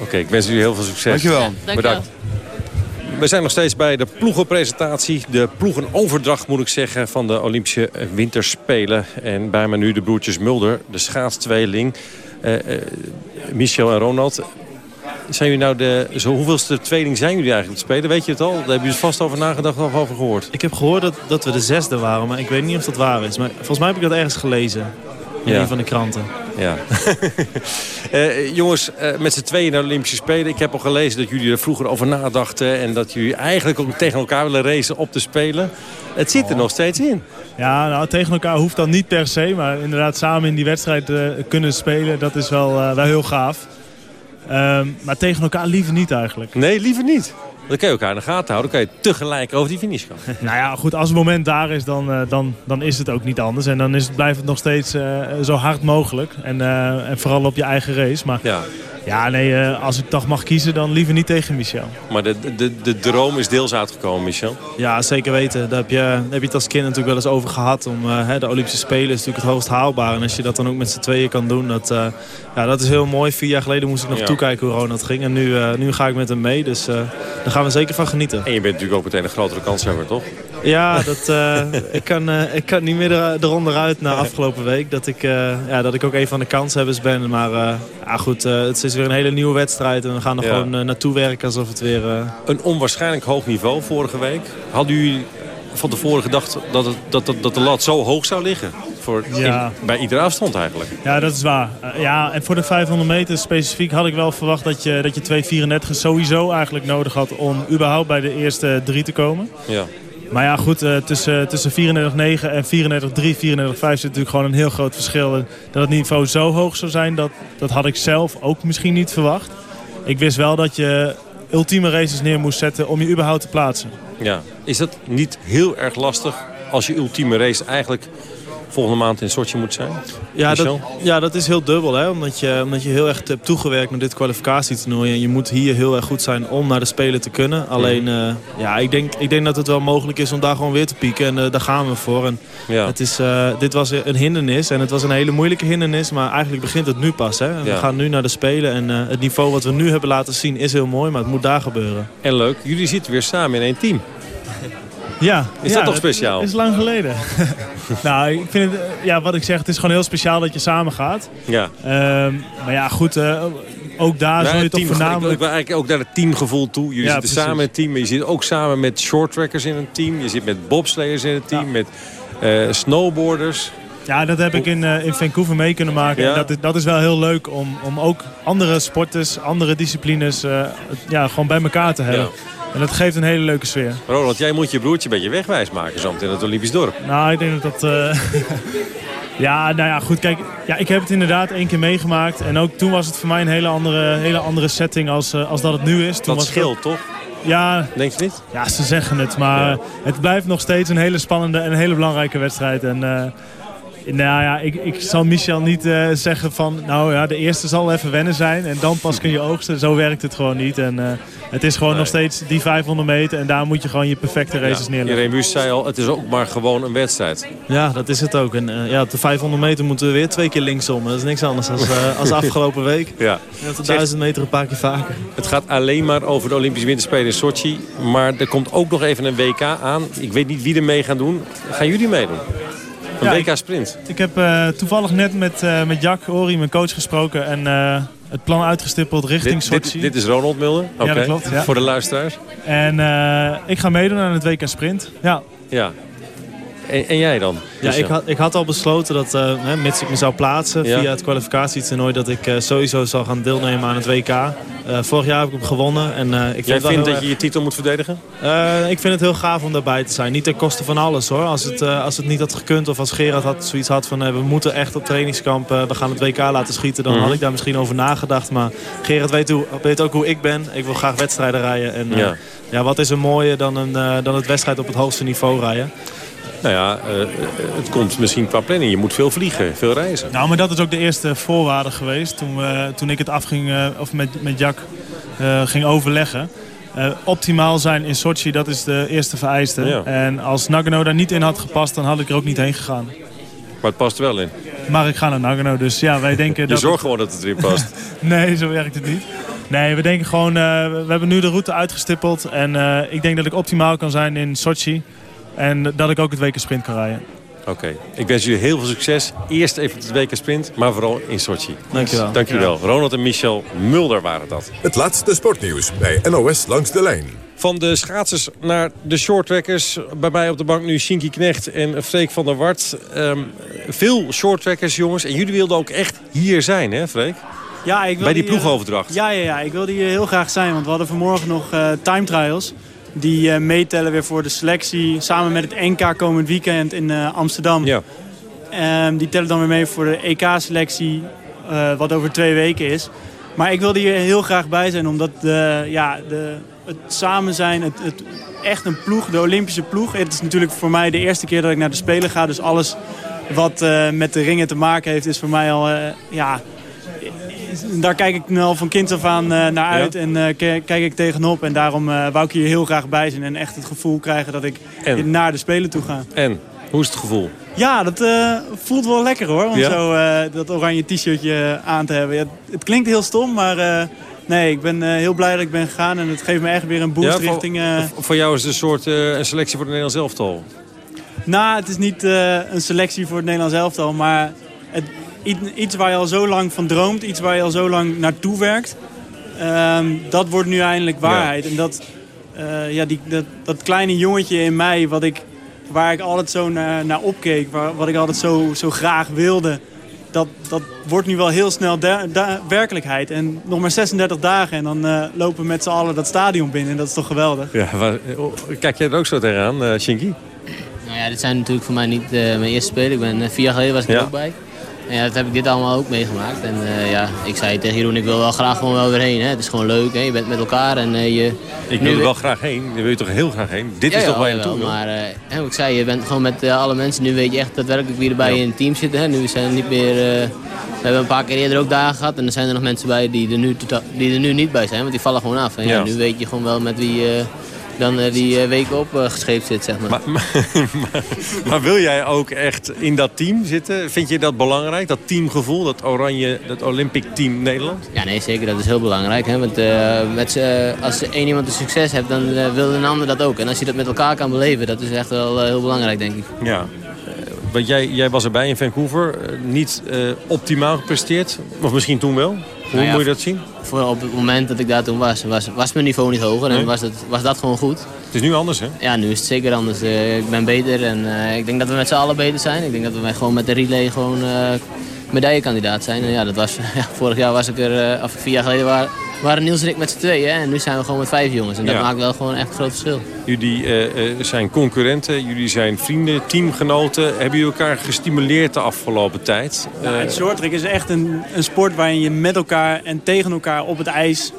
Oké, ik wens jullie heel veel succes. Dankjewel. Ja, dankjewel. Bedankt. We zijn nog steeds bij de ploegenpresentatie. De ploegenoverdracht moet ik zeggen van de Olympische Winterspelen. En bij me nu de broertjes Mulder, de schaatstweeling. Eh, Michel en Ronald. Zijn jullie nou de... Zo, hoeveelste tweeling zijn jullie eigenlijk het spelen? Weet je het al? Daar hebben jullie vast over nagedacht of over gehoord? Ik heb gehoord dat, dat we de zesde waren, maar ik weet niet of dat waar is. Maar volgens mij heb ik dat ergens gelezen. In Ja. een van de kranten. Ja. uh, jongens, uh, met z'n tweeën naar de Olympische Spelen. Ik heb al gelezen dat jullie er vroeger over nadachten... en dat jullie eigenlijk ook tegen elkaar willen racen op te spelen. Het zit er oh. nog steeds in. Ja, nou, tegen elkaar hoeft dat niet per se. Maar inderdaad samen in die wedstrijd uh, kunnen spelen, dat is wel, wel heel gaaf. Um, maar tegen elkaar liever niet eigenlijk. Nee, liever niet. Dan kun je elkaar in de gaten houden. Dan kan je tegelijk over die finish gaan. nou ja, goed. Als het moment daar is, dan, uh, dan, dan is het ook niet anders. En dan is het, blijft het nog steeds uh, zo hard mogelijk. En, uh, en vooral op je eigen race. Maar ja. Ja, nee, uh, als ik toch mag kiezen, dan liever niet tegen Michel. Maar de, de, de droom is deels uitgekomen, Michel? Ja, zeker weten. Daar heb je, daar heb je het als kind natuurlijk wel eens over gehad. Om, uh, de Olympische Spelen is natuurlijk het hoogst haalbaar. En als je dat dan ook met z'n tweeën kan doen, dat, uh, ja, dat is heel mooi. Vier jaar geleden moest ik nog ja. toekijken hoe Ronald ging. En nu, nu ga ik met hem mee, dus gaan we zeker van genieten. En je bent natuurlijk ook meteen een grotere kanshebber, toch? Ja, dat, ik, kan, ik kan niet meer eronder uit na afgelopen week. Dat ik, ja, dat ik ook een van de kanshebbers ben. Maar ja, goed, het is weer een hele nieuwe wedstrijd. En we gaan er ja. gewoon naartoe werken alsof het weer... Een onwaarschijnlijk hoog niveau vorige week. Hadden jullie van tevoren gedacht dat, het, dat, dat, dat de lat zo hoog zou liggen? Voor ja. in, bij iedere afstand eigenlijk. Ja, dat is waar. Uh, ja, en voor de 500 meter specifiek had ik wel verwacht dat je, dat je 2,34 sowieso eigenlijk nodig had om überhaupt bij de eerste drie te komen. Ja. Maar ja, goed, uh, tussen, tussen 34,9 en 34,3, 34,5 zit natuurlijk gewoon een heel groot verschil. En dat het niveau zo hoog zou zijn, dat, dat had ik zelf ook misschien niet verwacht. Ik wist wel dat je ultieme races neer moest zetten om je überhaupt te plaatsen. Ja, is dat niet heel erg lastig als je ultieme race eigenlijk volgende maand in Sochi moet zijn? Ja, dat, ja, dat is heel dubbel. Hè? Omdat, je, omdat je heel erg hebt toegewerkt naar dit kwalificatietoernooi. En je moet hier heel erg goed zijn om naar de Spelen te kunnen. Alleen, uh, ja, ik denk, ik denk dat het wel mogelijk is om daar gewoon weer te pieken. En uh, daar gaan we voor. En ja. het is, uh, dit was een hindernis. En het was een hele moeilijke hindernis. Maar eigenlijk begint het nu pas. Hè? En ja. We gaan nu naar de Spelen. En het niveau wat we nu hebben laten zien is heel mooi. Maar het moet daar gebeuren. En leuk, jullie zitten weer samen in één team. Ja. Is ja, dat toch speciaal? Dat is lang geleden. nou, ik vind het, ja, wat ik zeg, het is gewoon heel speciaal dat je samen gaat. Ja. Um, maar ja, goed, uh, ook daar zul je toch voornamelijk... Ik wil eigenlijk ook naar het teamgevoel toe. Jullie ja, zitten precies. samen in het team, maar je zit ook samen met shorttrackers in een team. Je zit met bobslayers in het team, met uh, snowboarders. Ja, dat heb ik in, uh, in Vancouver mee kunnen maken. Ja. En dat, is, dat is wel heel leuk om, om ook andere sporters, andere disciplines uh, ja, gewoon bij elkaar te hebben. Ja. En dat geeft een hele leuke sfeer. Roland, jij moet je broertje een beetje wegwijs maken zo in het Olympisch dorp. Nou, ik denk dat dat... Uh... ja, nou ja, goed. Kijk, ja, ik heb het inderdaad één keer meegemaakt. En ook toen was het voor mij een hele andere, hele andere setting als, uh, als dat het nu is. Toen dat was scheelt, toch? Ja, Denk je niet? Ja, ze zeggen het. Maar ja. het blijft nog steeds een hele spannende en een hele belangrijke wedstrijd. En... Uh, nou ja, ik, ik zal Michel niet uh, zeggen van... nou ja, de eerste zal even wennen zijn en dan pas kun je oogsten. Zo werkt het gewoon niet. En uh, het is gewoon nee. nog steeds die 500 meter... en daar moet je gewoon je perfecte races ja, neerleggen. Irene Wust zei al, het is ook maar gewoon een wedstrijd. Ja, dat is het ook. En uh, ja, op de 500 meter moeten we weer twee keer linksom. Dat is niks anders dan als afgelopen week. Ja. En op de 1000 meter een paar keer vaker. Het gaat alleen maar over de Olympische Winterspelen in Sochi. Maar er komt ook nog even een WK aan. Ik weet niet wie er mee gaan doen. Gaan jullie meedoen? Een ja, WK Sprint. Ik, ik heb uh, toevallig net met, uh, met Jack Ori, mijn coach, gesproken. En uh, het plan uitgestippeld richting dit, Sochi. Dit, dit, is Ronald Mulder? Okay. Ja, dat klopt. Ja. Voor de luisteraars. En ik ga meedoen aan het WK Sprint. Ja. Ja. En, en, jij dan? Ja, ik had, ik had al besloten dat, hè, mits ik me zou plaatsen via het kwalificatietoernooi, dat ik uh, sowieso zal gaan deelnemen aan het WK. Uh, vorig jaar heb ik hem gewonnen. En, ik vind jij vindt dat erg... je je titel moet verdedigen? ik vind het heel gaaf om daarbij te zijn. Niet ten koste van alles hoor. Als het, als het niet had gekund of als Gerard had, zoiets had van we moeten echt op trainingskamp, we gaan het WK laten schieten. Dan mm -hmm. had ik daar misschien over nagedacht. Maar Gerard weet, hoe, weet ook hoe ik ben. Ik wil graag wedstrijden rijden. En, ja. ja, wat is er mooier dan, een, dan het wedstrijd op het hoogste niveau rijden. Nou ja, uh, het komt misschien qua planning. Je moet veel vliegen, veel reizen. Nou, maar dat is ook de eerste voorwaarde geweest. Toen, we, toen ik het afging, uh, of met, met Jack ging overleggen. optimaal zijn in Sochi, dat is de eerste vereiste. Ja. En als Nagano daar niet in had gepast, dan had ik er ook niet heen gegaan. Maar het past wel in. Maar ik ga naar Nagano, dus ja, wij denken... Je dat zorgt gewoon dat het erin past. nee, zo werkt het niet. Nee, we denken gewoon, we hebben nu de route uitgestippeld. En ik denk dat ik optimaal kan zijn in Sochi. En dat ik ook het WK Sprint kan rijden. Oké, ik wens jullie heel veel succes. Eerst even het WK Sprint, maar vooral in Sochi. Dankjewel. Dankjewel. Ronald en Michel Mulder waren dat. Het laatste sportnieuws bij NOS Langs de Lijn. Van de schaatsers naar de shorttrackers. Bij mij op de bank nu Shinky Knecht en Freek van der Wart. Ehm, veel shorttrackers, jongens. En jullie wilden ook echt hier zijn, hè Freek? Ja, ik Bij die ploegoverdracht. Ja, ja, ja, ik wilde hier heel graag zijn. Want we hadden vanmorgen nog eh, time trials. Die eh, meetellen weer voor de selectie. Samen met het NK komend weekend in eh, Amsterdam. Ja. Ehm, die tellen dan weer mee voor de EK-selectie. eh, wat over twee weken is. Maar ik wilde hier heel graag bij zijn. Omdat de, ja, de, het samen zijn, het, het, echt een ploeg, de Olympische ploeg. Het is natuurlijk voor mij de eerste keer dat ik naar de Spelen ga. Dus alles wat met de ringen te maken heeft is voor mij al... ja, daar kijk ik al van kind af aan eh, naar uit en eh, kijk ik tegenop. En daarom eh, wou ik hier heel graag bij zijn en echt het gevoel krijgen dat ik En? naar de Spelen toe ga. En, hoe is het gevoel? Ja, dat voelt wel lekker hoor, om Ja? zo dat oranje t-shirtje aan te hebben. Ja, het klinkt heel stom, maar nee, ik ben heel blij dat ik ben gegaan. En het geeft me echt weer een boost Ja, voor- richting... Voor jou is het een soort een selectie voor de Nederlands elftal. Nou, het is niet een selectie voor het Nederlands elftal, maar het, iets waar je al zo lang van droomt, iets waar je al zo lang naartoe werkt, ehm, dat wordt nu eindelijk waarheid. En dat, eh, ja, die, dat, dat kleine jongetje in mij, wat ik, waar ik altijd zo naar, naar opkeek, waar, wat ik altijd zo, zo graag wilde, dat, dat wordt nu wel heel snel werkelijkheid. En nog maar 36 dagen en dan eh, lopen we met z'n allen dat stadion binnen. En dat is toch geweldig. Ja, waar- oh, kijk jij er ook zo tegenaan, eh Shinky? Nou ja, dit zijn natuurlijk voor mij niet eh, mijn eerste spelen. Ik ben, vier jaar geleden was ik er ook bij. En ja, dat heb ik dit allemaal ook meegemaakt. En eh, ja, ik zei tegen Jeroen, ik wil wel graag gewoon wel weer heen. Hè. Het is gewoon leuk, hè. je bent met elkaar. En, eh, je, Ik wil er wel graag heen. Daar wil je toch heel graag heen? Dit Ja, is toch waar je naartoe? Maar wat ik zei, je bent gewoon met alle mensen. Nu weet je echt daadwerkelijk wie erbij in het team zitten. Hè. Nu zijn er niet meer... we hebben een paar keer eerder ook dagen gehad. En er zijn er nog mensen bij die er nu, die er nu niet bij zijn. Want die vallen gewoon af. En ja, Ja. nu weet je gewoon wel met wie dan eh, die eh, weken op gescheept zit, zeg maar. Maar, maar, maar wil jij ook echt in dat team zitten? Vind je dat belangrijk? Dat teamgevoel, dat oranje, dat Olympic team Nederland? Ja, nee, zeker. Dat is heel belangrijk. Hè? Want met als één iemand een succes heeft, dan wil een ander dat ook. En als je dat met elkaar kan beleven, dat is echt wel heel belangrijk, denk ik. Ja. Want jij, jij was erbij in Vancouver. niet optimaal gepresteerd. Of misschien toen wel. Hoe Nou ja, moet je dat zien? Voor op het moment dat ik daar toen was, was, was mijn niveau niet hoger. En Nee? was, dat, was dat gewoon goed. Het is nu anders, hè? Ja, nu is het zeker anders. Eh, ik ben beter en eh, ik denk dat we met z'n allen beter zijn. Ik denk dat we gewoon met de relay gewoon eh, medaillekandidaat zijn. En ja, dat was, ja, vorig jaar was ik er, of vier jaar geleden waren, waren Niels en ik met z'n tweeën. hè. En nu zijn we gewoon met vijf jongens. En dat Ja. maakt wel gewoon echt een groot verschil. Jullie eh, eh, zijn concurrenten, jullie zijn vrienden, teamgenoten. Hebben jullie elkaar gestimuleerd de afgelopen tijd? Nou, Eh, het shorttrack is echt een, een sport waarin je met elkaar en tegen elkaar op het ijs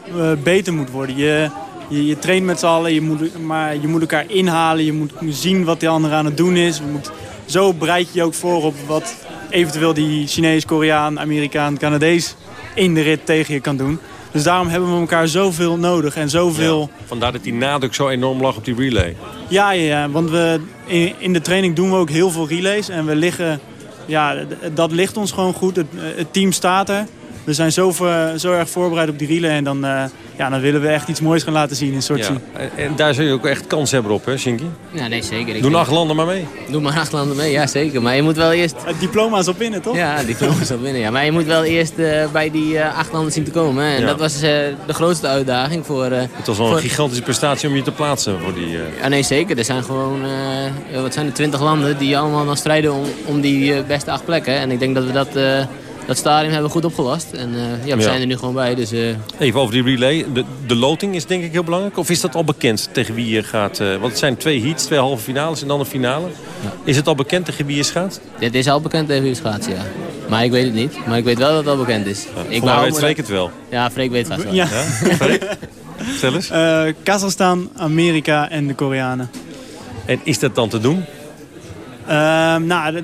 beter moet worden. Je, je, je traint met z'n allen, je moet, maar je moet elkaar inhalen. Je moet zien wat die ander aan het doen is. Je moet, zo bereid je je ook voor op wat eventueel die Chinees, Koreaan, Amerikaan, Canadees in de rit tegen je kan doen. Dus daarom hebben we elkaar zoveel nodig en zoveel... ja, vandaar dat die nadruk zo enorm lag op die relay. Ja, ja, ja, want we, in, in de training doen we ook heel veel relays. En we liggen, ja, dat ligt ons gewoon goed. Het, het team staat er. We zijn zo, ver- zo erg voorbereid op die relay. En dan, eh, ja, dan willen we echt iets moois gaan laten zien in Sochi. Ja. En, en daar zul je ook echt kans hebben op, hè, Shinky? Ja, nee, zeker. Ik Doen acht landen maar mee. Doe maar acht landen mee, ja zeker. Maar je moet wel eerst... Het diploma is op binnen, toch? Ja, het diploma is op binnen. Ja. Maar je moet wel eerst eh, bij die eh, acht landen zien te komen. Hè. En Ja. dat was eh, de grootste uitdaging voor... eh, Het was wel voor- een gigantische prestatie om je te plaatsen voor die... eh, Ja, nee, zeker. Er zijn gewoon, eh, wat zijn er, twintig landen die allemaal dan strijden om, om die eh, beste acht plekken. En ik denk dat we dat, eh, dat stadium hebben goed opgelost. En eh, ja, we Ja. zijn er nu gewoon bij. Dus, eh, Even over die relay. De, de loting is denk ik heel belangrijk. Of is dat al bekend tegen wie je gaat? eh, want het zijn twee heats, twee halve finales en dan een finale. Is het al bekend tegen wie je gaat? dit is al bekend tegen wie het gaat, ja. Maar ik weet het niet. Maar ik weet wel dat het al bekend is. ik behoud weet Freek het wel. Ja, Freek weet vast wel. Ja. Freek? Stel eens. Eh, Kazachstan, Amerika en de Koreanen. En is dat dan te doen? Ehm, nou, dat-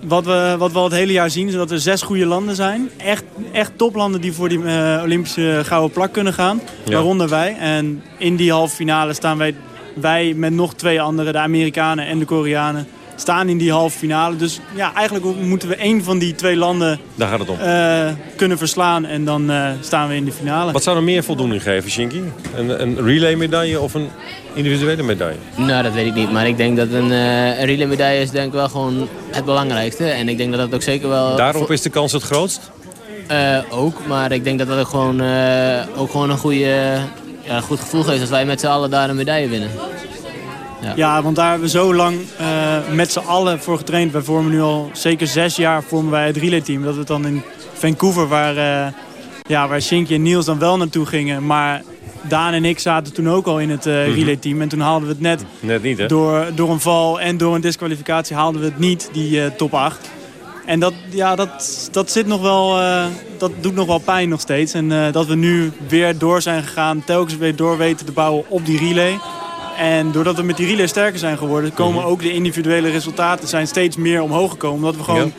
wat we, wat we al het hele jaar zien is dat er zes goede landen zijn. Echt, echt toplanden die voor die eh, Olympische gouden plak kunnen gaan. Ja. Waaronder wij. En in die halve finale staan wij, wij met nog twee anderen, de Amerikanen en de Koreanen. Staan in die halve finale. Dus ja, eigenlijk moeten we één van die twee landen Daar gaat het om. eh, kunnen verslaan. En dan eh, staan we in de finale. Wat zou er meer voldoening geven, Shinky? Een, een relay medaille of een individuele medaille? Nou, dat weet ik niet. Maar ik denk dat een, eh een relay medaille is denk ik wel gewoon het belangrijkste. En ik denk dat dat ook zeker wel... Daarop is de kans het grootst? Eh, ook, maar ik denk dat dat ook gewoon, eh, ook gewoon een goede, ja, een goed gevoel geeft als wij met z'n allen daar een medaille winnen. Ja. want daar hebben we zo lang eh, met z'n allen voor getraind. Wij vormen nu al zeker zes jaar vormen wij het relayteam. Dat we dan in Vancouver, waar, eh ja, waar Shinky en Niels dan wel naartoe gingen. Maar Daan en ik zaten toen ook al in het eh Mhm. relayteam. En toen haalden we het net Net niet, hè? door, door een val en door een disqualificatie haalden we het niet, die top 8. En dat, ja, dat, dat, zit nog wel, dat doet nog wel pijn nog steeds. En dat we nu weer door zijn gegaan, telkens weer door weten te bouwen op die relay. En doordat we met die relay sterker zijn geworden, komen Mhm. ook de individuele resultaten zijn steeds meer omhoog gekomen. Omdat we gewoon Ja.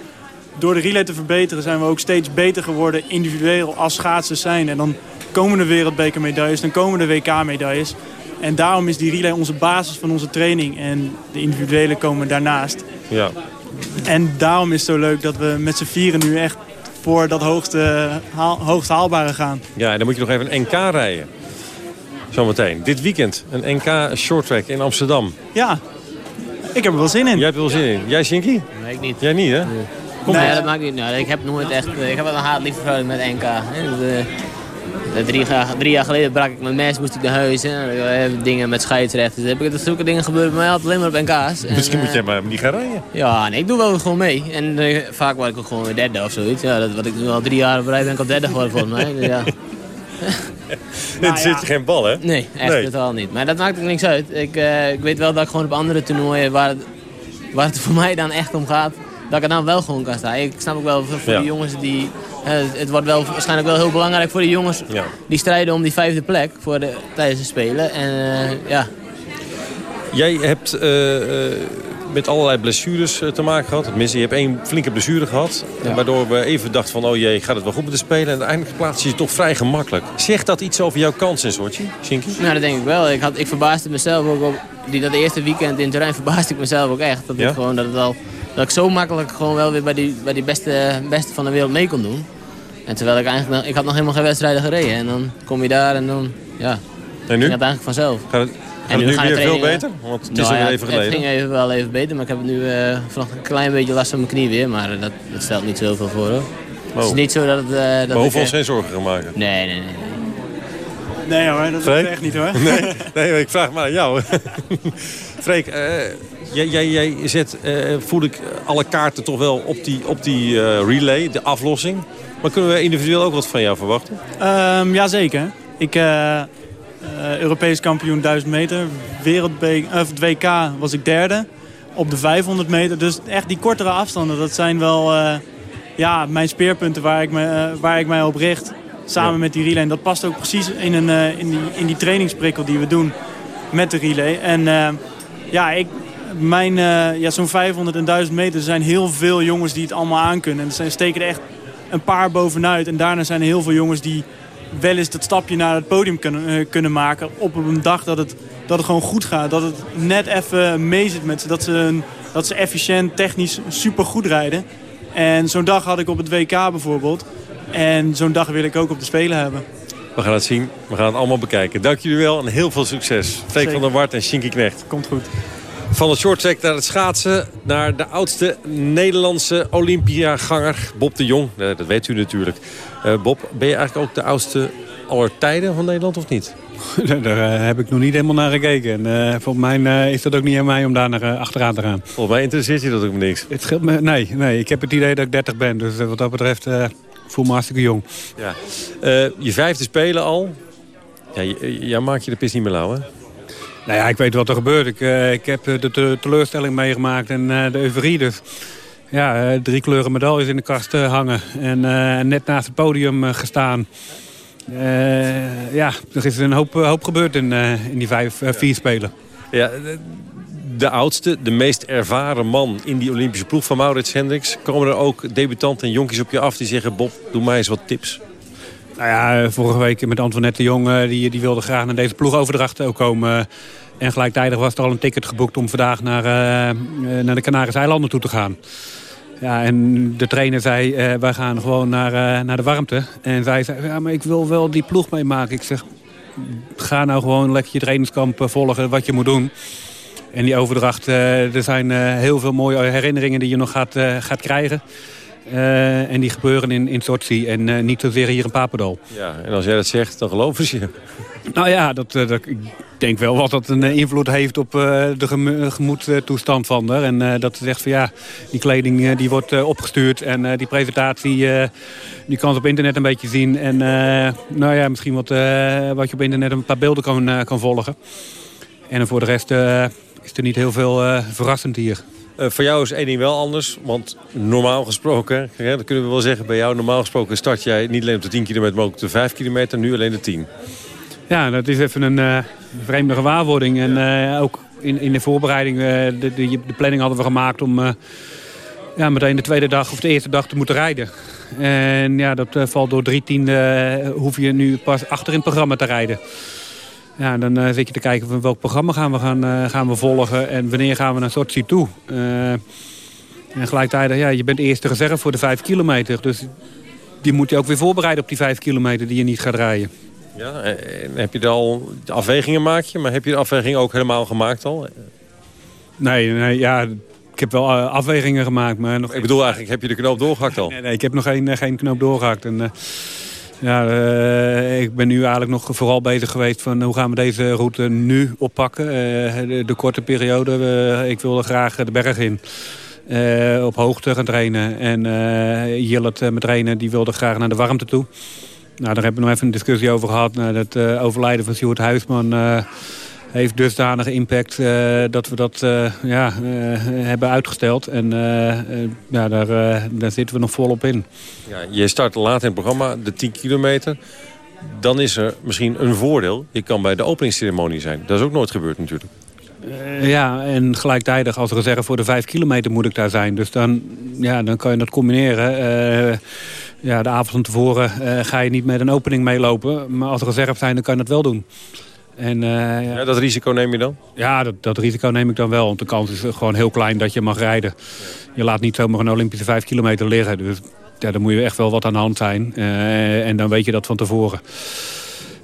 door de relay te verbeteren zijn we ook steeds beter geworden individueel als schaatsers zijn. En dan komen de wereldbekermedailles, dan komen de WK-medailles. En daarom is die relay onze basis van onze training. En de individuele komen daarnaast. Ja. En daarom is het zo leuk dat we met z'n vieren nu echt voor dat hoogste, haal, hoogst haalbare gaan. Ja, en dan moet je nog even een NK rijden. Zometeen. Dit weekend een NK shorttrack in Amsterdam. Ja, ik heb er wel zin in. Jij hebt er wel zin in. Jij, Shinky? Nee, ik niet. Jij niet, hè? Nee, goed. dat maakt niet. Nou, ik heb nooit echt. Ik heb wel een haat-liefde verhouding met NK. hè. Dus, eh, eh, drie, jaar- drie jaar geleden brak ik mijn mes, moest ik naar huis. Hè. Eh, Dingen met scheidsrechters. Heb ik, dat zulke dingen gebeuren bij mij altijd alleen maar op NK's. En, Misschien moet eh, jij maar niet gaan rijden. Ja, nee, ik doe wel gewoon mee. En eh, vaak word ik ook gewoon weer derde of zoiets. Ja, dat, wat ik nu al drie jaar op rij ben ik al derde geworden volgens mij. Dus ja. Het zit je geen bal, hè? Nee, echt Nee. totaal niet. Maar dat maakt ook niks uit. Ik, eh, ik weet wel dat ik gewoon op andere toernooien waar het, waar het voor mij dan echt om gaat, dat ik er dan wel gewoon kan staan. Ik snap ook wel voor, voor Ja. die jongens die... het wordt wel waarschijnlijk wel heel belangrijk voor die jongens Ja. die strijden om die vijfde plek voor de, tijdens de Spelen. En eh, ja, Jij hebt eh, met allerlei blessures eh, te maken gehad. Tenminste, je hebt één flinke blessure gehad. Ja. Waardoor we even dachten van, oh jee, gaat het wel goed met de spelen? En uiteindelijk plaats je je toch vrij gemakkelijk. Zegt dat iets over jouw kans in Sochi, Shinky? nou, dat denk ik wel. Ik, had, ik verbaasde mezelf ook op die, dat eerste weekend in Turijn verbaasde ik mezelf ook echt. Dat, Ja? ik, gewoon, dat, het al, dat ik zo makkelijk gewoon wel weer bij die, bij die beste, beste van de wereld mee kon doen. En terwijl ik eigenlijk ik had nog helemaal geen wedstrijden gereden. En dan kom je daar en dan, ja, En ging nu? het eigenlijk vanzelf. Gaat het, gaat het nu gaan de weer veel beter? Want het is Nou alweer ja, even Het geleden. ging even, wel even beter, maar ik heb het nu eh vanochtend een klein beetje last van mijn knie weer. Maar dat, dat stelt niet zoveel voor hoor. Het is Oh. niet zo dat het... eh, dat Maar hoeven ik, ons eh, geen zorgen gaan maken. Nee, nee, nee. nee. Nee hoor, dat Freek? is echt niet hoor. Nee, nee, ik vraag maar aan jou. Freek, eh, jij, jij, jij zet, eh, voel ik, alle kaarten toch wel op die, op die eh, relay, de aflossing. Maar kunnen we individueel ook wat van jou verwachten? Ehm jazeker. Ik, eh, eh, Europees kampioen 1000 meter. Wereldbe of het WK was ik derde. Op de 500 meter. Dus echt die kortere afstanden, dat zijn wel eh, ja, mijn speerpunten waar ik, me, eh, waar ik mij op richt. Samen met die relay. En dat past ook precies in, een, eh, in, die, in die trainingsprikkel die we doen met de relay. En eh, ja, ik, mijn, eh, ja, zo'n 500 en 1000 meter er zijn heel veel jongens die het allemaal aankunnen. En er zijn, steken er echt een paar bovenuit. En daarna zijn er heel veel jongens die wel eens dat stapje naar het podium kunnen, eh, kunnen maken. Op een dag dat het, dat het gewoon goed gaat. Dat het net even mee zit met ze. Dat ze, een- dat ze efficiënt, technisch super goed rijden. En zo'n dag had ik op het WK bijvoorbeeld. En zo'n dag wil ik ook op de Spelen hebben. We gaan het zien. We gaan het allemaal bekijken. Dank jullie wel en heel veel succes. Zeker. van der Wart en Shinky Knecht. Komt goed. Van het shorttrack naar het schaatsen. Naar de oudste Nederlandse Olympiaganger, Bob de Jong. Eh, dat weet u natuurlijk. Eh, Bob, ben je eigenlijk ook de oudste aller tijden van Nederland of niet? Daar eh, heb ik nog niet helemaal naar gekeken. En eh, volgens mij is dat ook niet aan mij om daar naar achteraan te gaan. Volgens mij interesseert je dat ook niks. Het scheelt me, nee, nee, ik heb het idee dat ik 30 ben. Dus wat dat betreft voel me hartstikke jong. Ja. Je vijfde spelen al. Ja, jij maakt je de pis niet meer lauw, hè? Nou ja, ik weet wat er gebeurt. Ik, ik heb de te- teleurstelling meegemaakt en de euforie. Dus ja, eh, drie kleuren medailles in de kast eh, hangen. En eh, net naast het podium gestaan. Ja, er is een hoop, hoop gebeurd in, in die vijf, vier spelen. Ja, de, oudste, de meest ervaren man in die Olympische ploeg van Maurits Hendricks. Komen er ook debutanten en jonkies op je af die zeggen... Bob, doe mij eens wat tips. Nou ja, vorige week met Antoinette de Jong, die, die wilde graag naar deze ploegoverdracht ook komen. En gelijktijdig was er al een ticket geboekt om vandaag naar, naar de Canarische eilanden toe te gaan. Ja, en de trainer zei, wij gaan gewoon naar, naar de warmte. En zij zei, ja, maar ik wil wel die ploeg meemaken. Ik zeg, ga nou gewoon lekker je trainingskamp volgen, wat je moet doen. En die overdracht, er zijn heel veel mooie herinneringen die je nog gaat, gaat krijgen. Uh, en die gebeuren in, in Sochi en uh, niet zozeer hier in Papendal. Ja, en als jij dat zegt, dan geloven ze je. Nou ja, dat, uh, dat, denk wel wat dat een invloed heeft op de gemoedstoestand van haar. En dat ze zegt van ja, die kleding die wordt opgestuurd en die presentatie die kan ze op internet een beetje zien. En nou ja, misschien wat, wat je op internet een paar beelden kan, kan volgen. En voor de rest is er niet heel veel verrassend hier. Uh, voor jou is één ding wel anders. Want normaal gesproken, hè, dat kunnen we wel zeggen... bij jou normaal gesproken start jij niet alleen op de 10 kilometer... maar ook op de 5 kilometer, nu alleen de 10. Ja, dat is even een uh, vreemde gewaarwording. En uh, ook in, in de voorbereiding, de, de, de, planning hadden we gemaakt... om ja, meteen de tweede dag of de eerste dag te moeten rijden. En ja, dat valt door drie tiende... hoef je nu pas achter in het programma te rijden. Ja, dan uh, zit je te kijken van welk programma gaan we, gaan, uh, gaan we volgen en wanneer gaan we naar Sochi toe. Uh, en gelijktijdig, ja, je bent eerste reserve voor de vijf kilometer. Dus die moet je ook weer voorbereiden op die vijf kilometer die je niet gaat rijden. Ja, en heb je er al afwegingen maak je, maar heb je de afwegingen ook helemaal gemaakt al? Nee, nee ja, ik heb wel afwegingen gemaakt. Maar nog... Ik bedoel eigenlijk, heb je de knoop doorgehakt al? Nee, nee ik heb nog geen, geen knoop doorgehakt. En, ja, uh, ik ben nu eigenlijk nog vooral bezig geweest van hoe gaan we deze route nu oppakken. Uh, de, de, korte periode, ik wilde graag de berg in. op hoogte gaan trainen. En Jillet, mijn trainer, die wilde graag naar de warmte toe. Nou, daar hebben we nog even een discussie over gehad. Het overlijden van Stuart Huisman heeft dusdanige impact uh, dat we dat uh, ja, uh, hebben uitgesteld. En ja, daar, daar zitten we nog volop in. Ja, je start laat in het programma, de 10 kilometer. Dan is er misschien een voordeel. Je kan bij de openingsceremonie zijn. Dat is ook nooit gebeurd natuurlijk. ja, en gelijktijdig als reserve voor de 5 kilometer moet ik daar zijn. Dus dan, ja, dan kan je dat combineren. Ja, de avond van tevoren ga je niet met een opening meelopen. Maar als reserve zijn, dan kan je dat wel doen. En, uh, ja, dat risico neem je dan? Ja, dat, dat, risico neem ik dan wel. Want de kans is gewoon heel klein dat je mag rijden. Je laat niet zomaar een Olympische 5 kilometer liggen. Dus ja, dan moet je echt wel wat aan de hand zijn. Uh, en dan weet je dat van tevoren.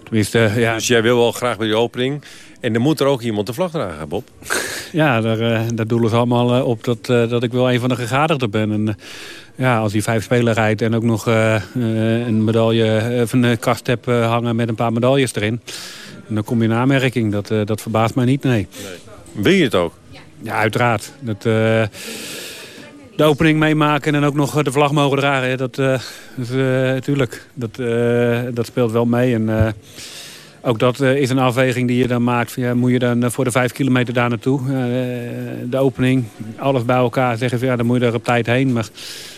Tenminste, ja. Dus jij wil wel graag bij die opening. En dan moet er ook iemand de vlag dragen, Bob. Ja, daar, daar doelen ze allemaal op dat, dat ik wel een van de gegadigden ben. En, ja, als die vijf speler rijdt en ook nog een medaille of een kast heb hangen met een paar medailles erin dan kom je in aanmerking. Dat, dat verbaast mij niet, nee. nee. Wil je het ook? Ja, uiteraard. Dat, de opening meemaken en ook nog de vlag mogen dragen. Dat, uh, natuurlijk, dat, dat speelt wel mee. En, ook dat is een afweging die je dan maakt. Ja, moet je dan voor de vijf kilometer daar naartoe? de opening, alles bij elkaar. Zeggen van, ja, dan moet je er op tijd heen. Maar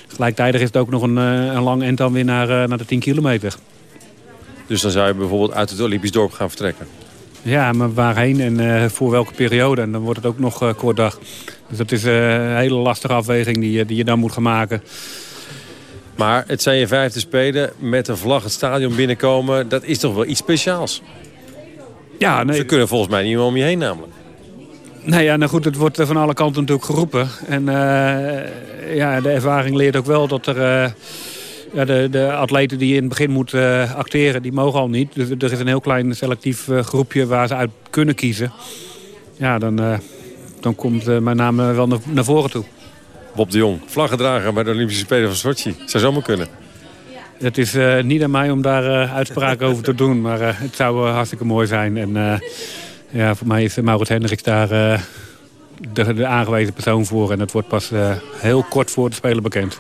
gelijktijdig is het ook nog een, een lang end dan weer naar, naar de 10 kilometer. Dus dan zou je bijvoorbeeld uit het Olympisch dorp gaan vertrekken. Ja, maar waarheen en uh, voor welke periode? En dan wordt het ook nog uh, kort dag. Dus dat is uh, een hele lastige afweging die, die je dan moet gaan maken. Maar het zijn je vijfde spelen met een vlag het stadion binnenkomen. Dat is toch wel iets speciaals? Ja, nee. Ze kunnen volgens mij niet meer om je heen namelijk. Nee, ja, nou goed, het wordt van alle kanten natuurlijk geroepen. En ja, de ervaring leert ook wel dat er ja, de, de atleten die in het begin moeten uh, acteren, die mogen al niet. Dus er is een heel klein selectief groepje waar ze uit kunnen kiezen. Ja, dan, dan komt mijn naam wel naar, naar, voren toe. Bob de Jong, vlaggedrager bij de Olympische Spelen van Sochi. Zou zomaar kunnen. Het is niet aan mij om daar uitspraken over te doen. Maar het zou hartstikke mooi zijn. En ja, voor mij is Maurits Hendricks daar de, de, aangewezen persoon voor. En het wordt pas heel kort voor de Spelen bekend.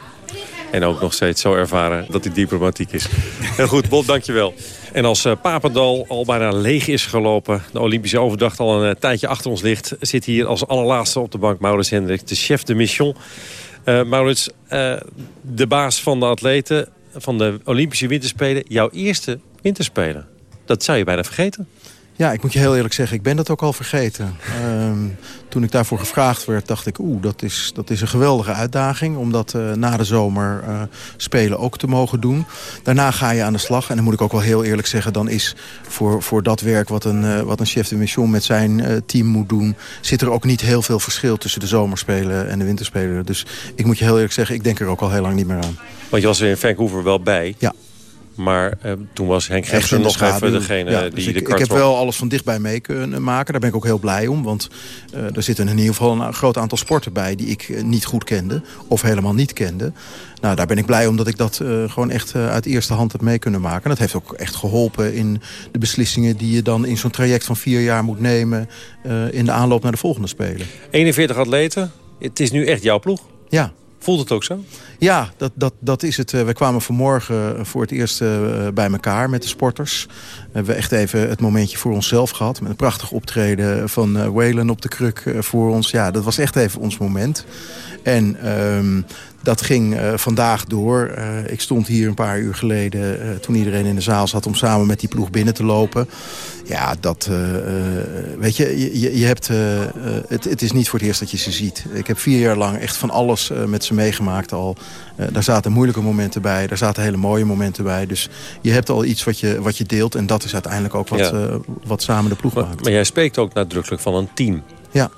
En ook nog steeds zo ervaren dat hij diplomatiek is. Heel goed, Bob, dankjewel. En als uh, Papendal al bijna leeg is gelopen... de Olympische overdag al een tijdje achter ons ligt... zit hier als allerlaatste op de bank Maurits Hendrik, de chef de mission. Maurits, de baas van de atleten van de Olympische Winterspelen... jouw eerste Winterspelen. Dat zou je bijna vergeten. Ja, ik moet je heel eerlijk zeggen, ik ben dat ook al vergeten. Ehm, toen ik daarvoor gevraagd werd, dacht ik... oeh, dat is, dat is een geweldige uitdaging... om dat uh, na de zomer uh, spelen ook te mogen doen. Daarna ga je aan de slag. En dan moet ik ook wel heel eerlijk zeggen... dan is voor, voor dat werk wat een, uh, wat een chef de mission met zijn team moet doen... zit er ook niet heel veel verschil tussen de zomerspelen en de winterspelen. Dus ik moet je heel eerlijk zeggen, ik denk er ook al heel lang niet meer aan. Want je was er in Vancouver wel bij. Ja. Maar uh, toen was Henk Gertsen nog even degene ja, die dus de ik, ik heb wel alles van dichtbij mee kunnen maken. Daar ben ik ook heel blij om. Want uh, er zitten in ieder geval een groot aantal sporten bij... die ik uh, niet goed kende of helemaal niet kende. Nou, daar ben ik blij omdat ik dat gewoon echt uit eerste hand heb mee kunnen maken. En dat heeft ook echt geholpen in de beslissingen... die je dan in zo'n traject van vier jaar moet nemen... in de aanloop naar de volgende Spelen. 41 atleten. Het is nu echt jouw ploeg. Ja. Voelt het ook zo? Ja, dat, dat, dat is het. We kwamen vanmorgen voor het eerst bij elkaar met de sporters. We hebben echt even het momentje voor onszelf gehad. Met een prachtig optreden van Whalen op de kruk voor ons. Ja, dat was echt even ons moment. En um, dat ging uh, vandaag door. Uh, ik stond hier een paar uur geleden uh, toen iedereen in de zaal zat... om samen met die ploeg binnen te lopen. Ja, dat... weet je, je, je hebt... het, het is niet voor het eerst dat je ze ziet. Ik heb vier jaar lang echt van alles met ze meegemaakt al. daar zaten moeilijke momenten bij. Daar zaten hele mooie momenten bij. Dus je hebt al iets wat je, wat je deelt. En dat is uiteindelijk ook wat, ja. wat samen de ploeg maar, maakt. Maar jij spreekt ook nadrukkelijk van een team. Ja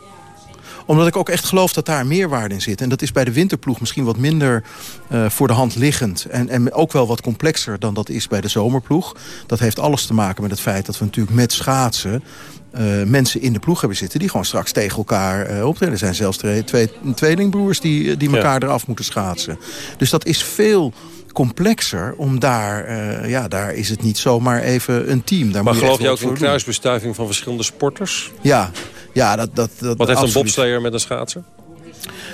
omdat ik ook echt geloof dat daar meerwaarde in zit. En dat is bij de winterploeg misschien wat minder uh, voor de hand liggend. En, en ook wel wat complexer dan dat is bij de zomerploeg. Dat heeft alles te maken met het feit dat we natuurlijk met schaatsen... Uh, mensen in de ploeg hebben zitten die gewoon straks tegen elkaar uh, optreden. Er zijn zelfs twee, twee tweelingbroers die, die elkaar ja. eraf moeten schaatsen. Dus dat is veel complexer om daar... Uh, ja, daar is het niet zomaar even een team. Daar maar moet geloof je, je ook in kruisbestuiving van verschillende sporters? Ja, ja dat... dat, dat Wat heeft absoluut. een bobsleer met een schaatser?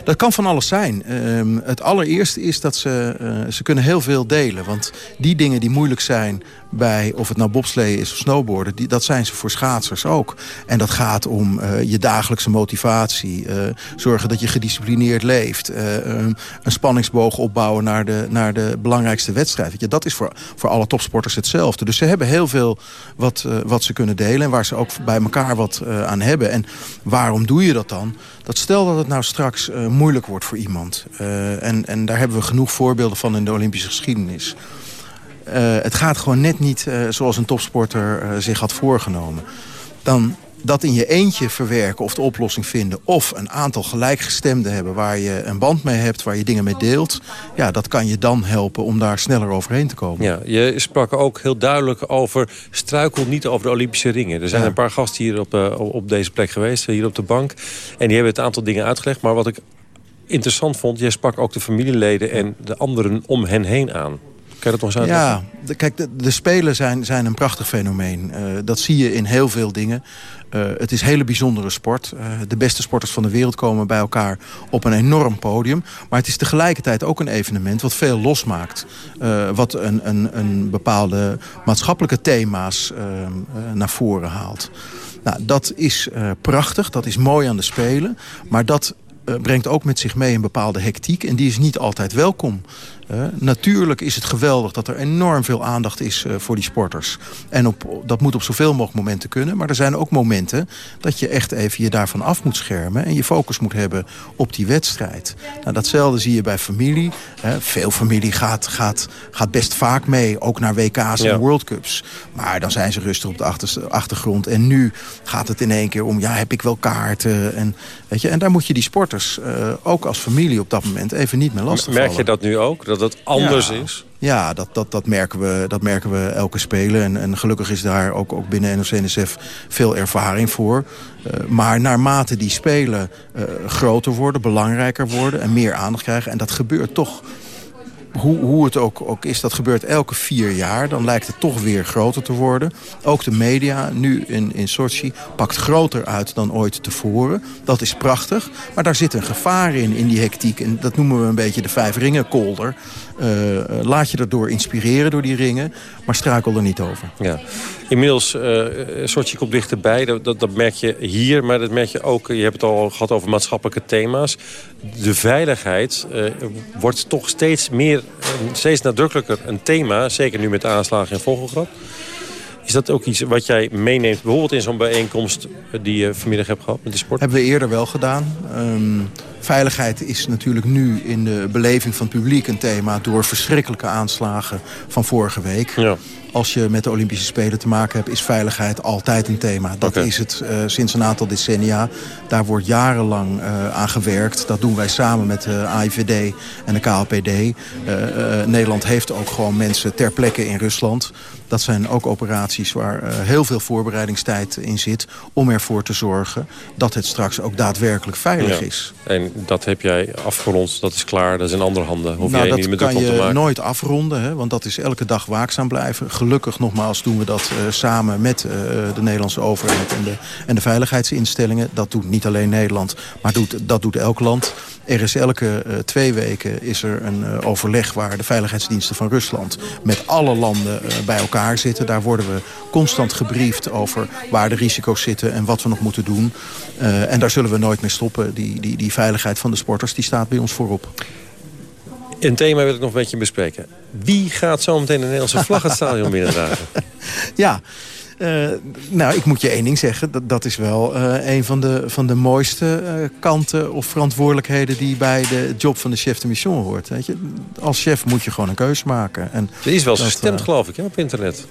Dat kan van alles zijn. Uh, het allereerste is dat ze, uh, ze kunnen heel veel delen. Want die dingen die moeilijk zijn bij, of het nou bobsleeën is of snowboarden... Die, dat zijn ze voor schaatsers ook. En dat gaat om uh, je dagelijkse motivatie. zorgen dat je gedisciplineerd leeft. een spanningsboog opbouwen naar de, naar de belangrijkste wedstrijd. Dat is voor, voor alle topsporters hetzelfde. Dus ze hebben heel veel wat, wat ze kunnen delen... en waar ze ook bij elkaar wat aan hebben. En waarom doe je dat dan? Dat stel dat het nou straks moeilijk wordt voor iemand. En, en daar hebben we genoeg voorbeelden van in de Olympische geschiedenis. Uh, het gaat gewoon net niet zoals een topsporter zich had voorgenomen. Dan dat in je eentje verwerken of de oplossing vinden... of een aantal gelijkgestemden hebben waar je een band mee hebt... waar je dingen mee deelt, ja, dat kan je dan helpen om daar sneller overheen te komen. Ja, je sprak ook heel duidelijk over struikel niet over de Olympische ringen. Er zijn ja. een paar gasten hier op, uh, op deze plek geweest, hier op de bank. En die hebben het aantal dingen uitgelegd. Maar wat ik interessant vond, jij sprak ook de familieleden en de anderen om hen heen aan. Ja, de, kijk, de, Spelen zijn, zijn een prachtig fenomeen. Uh, dat zie je in heel veel dingen. Uh, het is een hele bijzondere sport. Uh, de beste sporters van de wereld komen bij elkaar op een enorm podium. Maar het is tegelijkertijd ook een evenement wat veel losmaakt. Wat een, een, een bepaalde maatschappelijke thema's naar voren haalt. Nou, dat is prachtig, dat is mooi aan de Spelen. Maar dat brengt ook met zich mee een bepaalde hectiek. En die is niet altijd welkom. Uh, natuurlijk is het geweldig dat er enorm veel aandacht is uh, voor die sporters. En op, dat moet op zoveel mogelijk momenten kunnen. Maar er zijn ook momenten dat je echt even je daarvan af moet schermen... en je focus moet hebben op die wedstrijd. Nou, datzelfde zie je bij familie. Veel familie gaat, gaat, gaat best vaak mee, ook naar WK's ja. en World Cups. Maar dan zijn ze rustig op de achter, achtergrond. En nu gaat het in één keer om, ja, heb ik wel kaarten? En, weet je, en daar moet je die sporters ook als familie op dat moment even niet meer lastigvallen. Merk je dat nu ook? Dat het anders ja. is? Ja, dat, dat, dat, merken we, dat merken we elke speler. En, en gelukkig is daar ook, ook binnen NOC-NSF veel ervaring voor. Uh, maar naarmate die spelen uh, groter worden, belangrijker worden... en meer aandacht krijgen, en dat gebeurt toch... Hoe, hoe het ook, ook is, dat gebeurt elke vier jaar. Dan lijkt het toch weer groter te worden. Ook de media, nu in, in Sochi, pakt groter uit dan ooit tevoren. Dat is prachtig, maar daar zit een gevaar in, in die hectiek. En dat noemen we een beetje de vijf ringen kolder. Uh, laat je erdoor inspireren door die ringen, maar struikel er niet over. Ja. Inmiddels, uh, Sochi komt dichterbij, dat, dat, merk je hier, maar dat merk je ook, je hebt het al gehad over maatschappelijke thema's. De veiligheid wordt toch steeds meer, steeds nadrukkelijker een thema, zeker nu met de aanslagen in Vogelgrad. Is dat ook iets wat jij meeneemt, bijvoorbeeld in zo'n bijeenkomst... die je vanmiddag hebt gehad met de sport? Hebben we eerder wel gedaan. Ehm, veiligheid is natuurlijk nu in de beleving van het publiek een thema... door verschrikkelijke aanslagen van vorige week. Ja als je met de Olympische Spelen te maken hebt... is veiligheid altijd een thema. Dat is het uh, sinds een aantal decennia. Daar wordt jarenlang uh, aan gewerkt. Dat doen wij samen met de AIVD en de KLPD. Uh, Nederland heeft ook gewoon mensen ter plekke in Rusland. Dat zijn ook operaties waar uh, heel veel voorbereidingstijd in zit... om ervoor te zorgen dat het straks ook daadwerkelijk veilig Ja. is. En dat heb jij afgerond, dat is klaar, dat is in andere handen. Hoef nou, jij dat niet meer kan te je maken. nooit afronden, hè, want dat is elke dag waakzaam blijven. Gelukkig nogmaals doen we dat uh, samen met uh, de Nederlandse overheid en de, en de veiligheidsinstellingen. Dat doet niet alleen Nederland, maar doet, dat doet elk land. Er is elke twee weken is er een overleg waar de veiligheidsdiensten van Rusland met alle landen bij elkaar zitten. Daar worden we constant gebriefd over waar de risico's zitten en wat we nog moeten doen. Uh, en daar zullen we nooit mee stoppen. Die, die, die veiligheid van de sporters die staat bij ons voorop. Een thema wil ik nog een beetje bespreken. Wie gaat zo meteen de Nederlandse vlag het stadion binnendragen? Ja, uh, nou, ik moet je één ding zeggen. Dat, dat is wel uh, een van de, van de mooiste uh, kanten of verantwoordelijkheden... die bij de job van de chef de mission hoort. Weet je? Als chef moet je gewoon een keus maken. En er is wel gestemd, geloof ik, hè, op internet.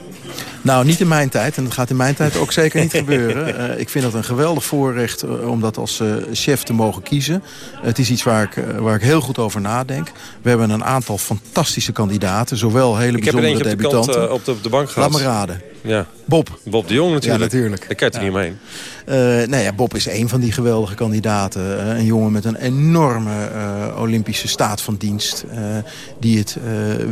Nou, niet in mijn tijd. En dat gaat in mijn tijd ook zeker niet gebeuren. ik vind dat een geweldig voorrecht om dat als chef te mogen kiezen. Het is iets waar ik, waar ik heel goed over nadenk. We hebben een aantal fantastische kandidaten. Zowel hele ik bijzondere heb er debutanten. Op de, kant, op, de, op de bank gehad. Laat me raden. Ja. Bob. Bob de Jong natuurlijk. Ja, natuurlijk. Daar kan je er niet omheen. Uh, nou ja, Bob is een van die geweldige kandidaten. Uh, een jongen met een enorme uh, Olympische staat van dienst. die het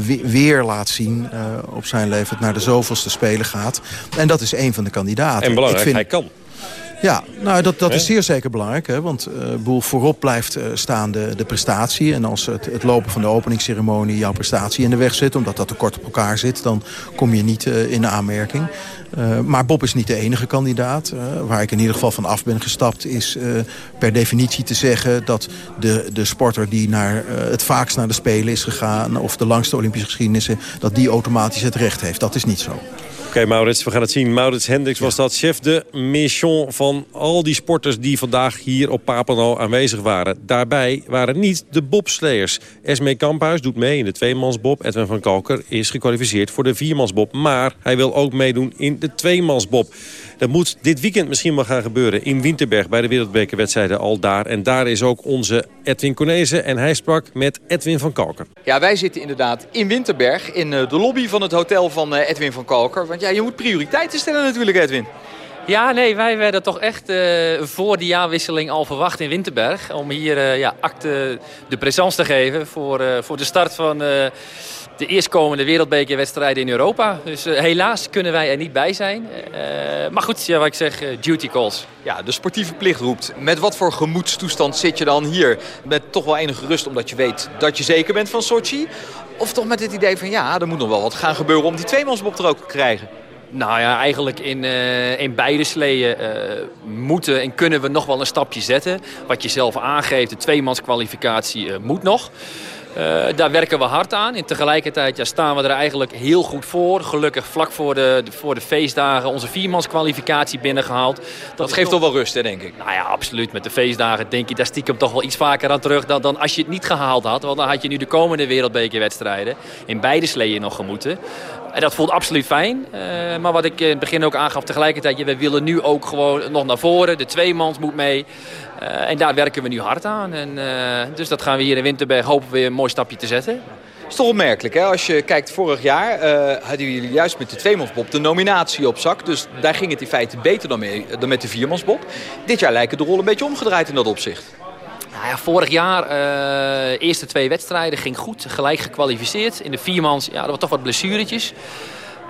we weer laat zien op zijn leeftijd naar de zoveelste spelen gaat. En dat is een van de kandidaten. En belangrijk, Ik vind... hij kan. Ja, nou, dat, dat is zeer zeker belangrijk. Hè? Want uh, boel voorop blijft uh, staan de, de prestatie. En als het, het lopen van de openingsceremonie jouw prestatie in de weg zit... omdat dat te kort op elkaar zit, dan kom je niet uh, in de aanmerking. maar Bob is niet de enige kandidaat. waar ik in ieder geval van af ben gestapt... is per definitie te zeggen dat de, de sporter die naar, het vaakst naar de Spelen is gegaan... of de langste Olympische geschiedenissen... dat die automatisch het recht heeft. Dat is niet zo. Oké, okay, Maurits, we gaan het zien. Maurits Hendricks was dat, chef de mission van al die sporters... die vandaag hier op Papendal aanwezig waren. Daarbij waren niet de bobsleiers. Esme Kamphuis doet mee in de tweemansbob. Edwin van Kalker is gekwalificeerd voor de viermansbob. Maar hij wil ook meedoen in de tweemansbob. Dat moet dit weekend misschien wel gaan gebeuren in Winterberg... bij de wereldbekerwedstrijden al daar. En daar is ook onze Edwin Cornezen. En hij sprak met Edwin van Kalker. Ja, wij zitten inderdaad in Winterberg... in de lobby van het hotel van Edwin van Kalker. Want ja, je moet prioriteiten stellen natuurlijk, Edwin. Ja, nee, wij werden toch echt uh, voor die jaarwisseling al verwacht in Winterberg. Om hier uh, ja, acte de présence te geven voor, uh, voor de start van de eerstkomende wereldbekerwedstrijden in Europa. Dus helaas kunnen wij er niet bij zijn. maar goed, ja, wat ik zeg, duty calls. Ja, de sportieve plicht roept. Met wat voor gemoedstoestand zit je dan hier? Met toch wel enige rust omdat je weet dat je zeker bent van Sochi? Of toch met het idee van ja, er moet nog wel wat gaan gebeuren om die tweemansbob er ook te krijgen? Nou ja, eigenlijk in, uh, in beide sleeën uh, moeten en kunnen we nog wel een stapje zetten. Wat je zelf aangeeft, de tweemanskwalificatie uh, moet nog. Daar werken we hard aan. En tegelijkertijd ja, staan we er eigenlijk heel goed voor. Gelukkig vlak voor de, de voor de feestdagen onze viermanskwalificatie binnengehaald. Dat, dat geeft toch wel rust, hè, denk ik? Nou ja, absoluut. Met de feestdagen denk je daar stiekem toch wel iets vaker aan terug... dan, dan als je het niet gehaald had. Want dan had je nu de komende wereldbekerwedstrijden... in beide sleeën nog gemoeten. En dat voelt absoluut fijn. Uh, maar wat ik in het begin ook aangaf tegelijkertijd... We willen nu ook gewoon nog naar voren. De tweemans moet mee. Uh, en daar werken we nu hard aan. En, uh, dus dat gaan we hier in Winterberg hopen we een mooi stapje te zetten. Het is toch opmerkelijk, hè? Als je kijkt vorig jaar hadden jullie juist met de tweemansbob de nominatie op zak. Dus daar ging het in feite beter dan, mee, dan met de viermansbob. Dit jaar lijken de rol een beetje omgedraaid in dat opzicht. Nou ja, vorig jaar, uh, eerste twee wedstrijden, ging goed. Gelijk gekwalificeerd. In de viermans, ja, er waren toch wat blessuretjes.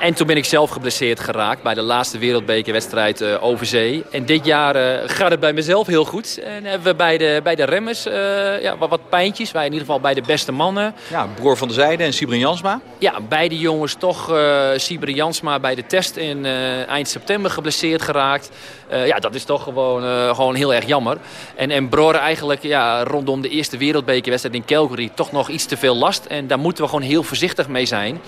En toen ben ik zelf geblesseerd geraakt bij de laatste wereldbekerwedstrijd uh, over zee. En dit jaar uh, gaat het bij mezelf heel goed. En hebben we bij de, bij de remmers uh, ja, wat, wat pijntjes. Wij in ieder geval bij de beste mannen. Ja, Broer van der Zijde en Sibren Jansma. Ja, beide jongens toch. Uh, Jansma bij de test in eind september geblesseerd geraakt. ja, dat is toch gewoon, gewoon heel erg jammer. En, en Broer eigenlijk ja, rondom de eerste wereldbekerwedstrijd in Calgary toch nog iets te veel last. En daar moeten we gewoon heel voorzichtig mee zijn.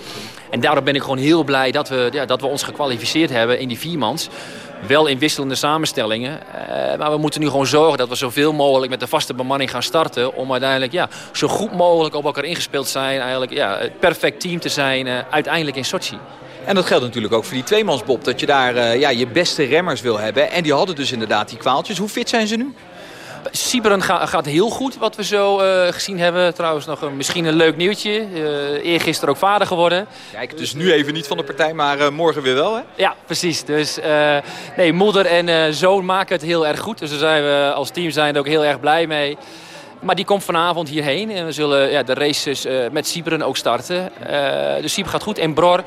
En daarom ben ik gewoon heel blij dat we, ja, dat we ons gekwalificeerd hebben in die viermans. Wel in wisselende samenstellingen. Uh, maar we moeten nu gewoon zorgen dat we zoveel mogelijk met de vaste bemanning gaan starten. Om uiteindelijk ja, zo goed mogelijk op elkaar ingespeeld zijn. Eigenlijk ja, het perfect team te zijn uh, uiteindelijk in Sochi. En dat geldt natuurlijk ook voor die tweemansbob. Dat je daar uh, ja, je beste remmers wil hebben. En die hadden dus inderdaad die kwaaltjes. Hoe fit zijn ze nu? Siberen ga, gaat heel goed, wat we zo uh, gezien hebben. Trouwens nog een, misschien een leuk nieuwtje. Uh, eergisteren ook vader geworden. Kijk, dus nu even niet van de partij, maar uh, morgen weer wel, hè? Ja, precies. Dus nee, moeder en zoon maken het heel erg goed. Dus daar zijn we als team zijn er ook heel erg blij mee. Maar die komt vanavond hierheen. En we zullen ja, de races met Siberen ook starten. dus Sieber gaat goed. En Bror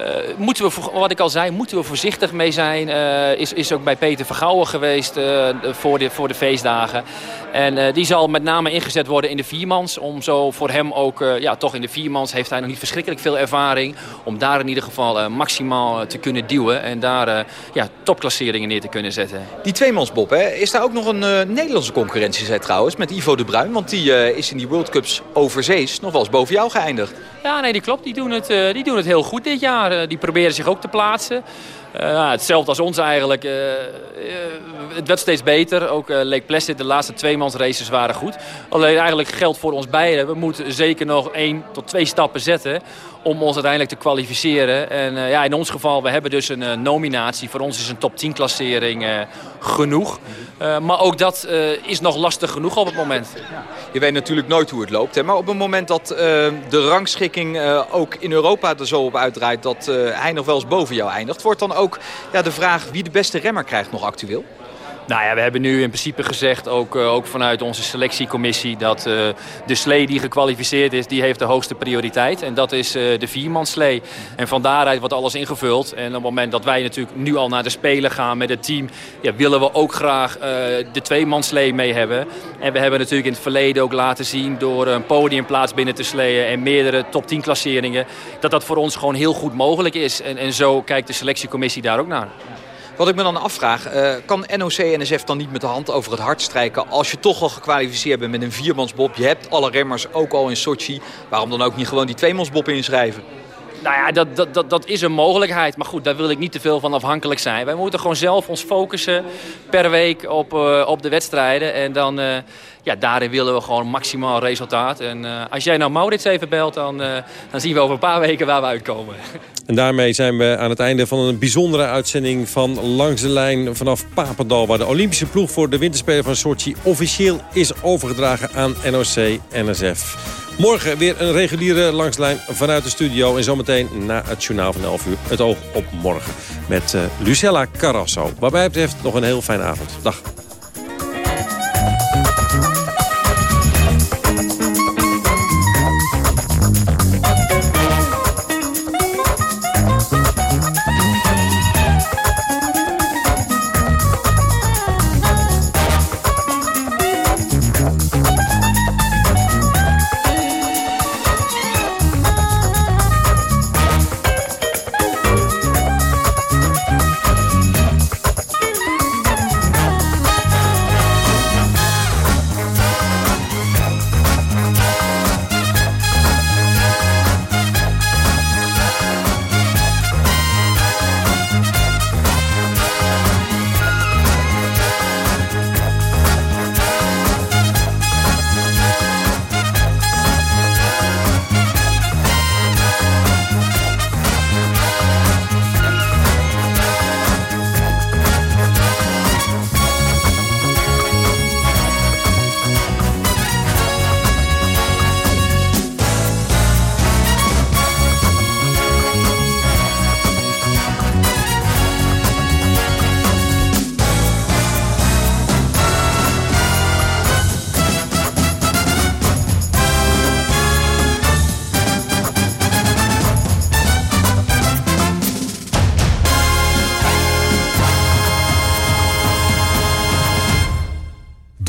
uh, moeten we, wat ik al zei, moeten we voorzichtig mee zijn. Uh, is, is ook bij Peter Vergouwen geweest uh, voor, de, voor de feestdagen. En die zal met name ingezet worden in de viermans. Om zo voor hem ook, ja toch in de viermans heeft hij nog niet verschrikkelijk veel ervaring. Om daar in ieder geval maximaal te kunnen duwen. En daar ja, topklasseringen neer te kunnen zetten. Die tweemansbob, hè, is daar ook nog een Nederlandse concurrentie trouwens met Ivo de Bruin? Want die is in die World Cups overzees nog wel eens boven jou geëindigd. Ja, nee, die klopt. Die doen het, die doen het heel goed dit jaar. Die proberen zich ook te plaatsen. Uh, hetzelfde als ons eigenlijk. Het werd steeds beter. Ook Lake Placid, de laatste tweemansraces waren goed. Alleen eigenlijk geldt voor ons beiden. We moeten zeker nog één tot twee stappen zetten om ons uiteindelijk te kwalificeren. En uh, ja, in ons geval, we hebben dus een uh, nominatie. Voor ons is een top 10 klassering uh, genoeg. maar ook dat is nog lastig genoeg op het moment. Je weet natuurlijk nooit hoe het loopt. Hè? Maar op het moment dat de rangschikking ook in Europa er zo op uitdraait... dat hij nog wel eens boven jou eindigt... wordt dan ook ja, de vraag wie de beste remmer krijgt nog actueel? Nou ja, we hebben nu in principe gezegd, ook, uh, ook vanuit onze selectiecommissie... dat uh, de slee die gekwalificeerd is, die heeft de hoogste prioriteit. En dat is uh, de viermanslee. En van daaruit wordt alles ingevuld. En op het moment dat wij natuurlijk nu al naar de Spelen gaan met het team... Ja, willen we ook graag de tweemanslee mee hebben. En we hebben natuurlijk in het verleden ook laten zien... door een podiumplaats binnen te sleeën en meerdere top 10 klasseringen... dat dat voor ons gewoon heel goed mogelijk is. En, en zo kijkt de selectiecommissie daar ook naar. Wat ik me dan afvraag, uh, kan NOC-NSF dan niet met de hand over het hart strijken... als je toch al gekwalificeerd bent met een viermansbob... je hebt alle remmers ook al in Sochi... waarom dan ook niet gewoon die tweemansbob inschrijven? Nou ja, dat, dat, dat, dat is een mogelijkheid. Maar goed, daar wil ik niet te veel van afhankelijk zijn. Wij moeten gewoon zelf ons focussen per week op, uh, op de wedstrijden. En dan, uh, ja, daarin willen we gewoon maximaal resultaat. En uh, als jij nou Maurits even belt, dan, dan zien we over een paar weken waar we uitkomen. En daarmee zijn we aan het einde van een bijzondere uitzending van Langs de Lijn vanaf Papendal... waar de Olympische ploeg voor de winterspelen van Sochi officieel is overgedragen aan NOC-NSF. Morgen weer een reguliere langslijn vanuit de studio. En zometeen na het journaal van 11 uur het oog op morgen. Met uh, Lucella Carrasso. Wat mij betreft nog een heel fijne avond. Dag.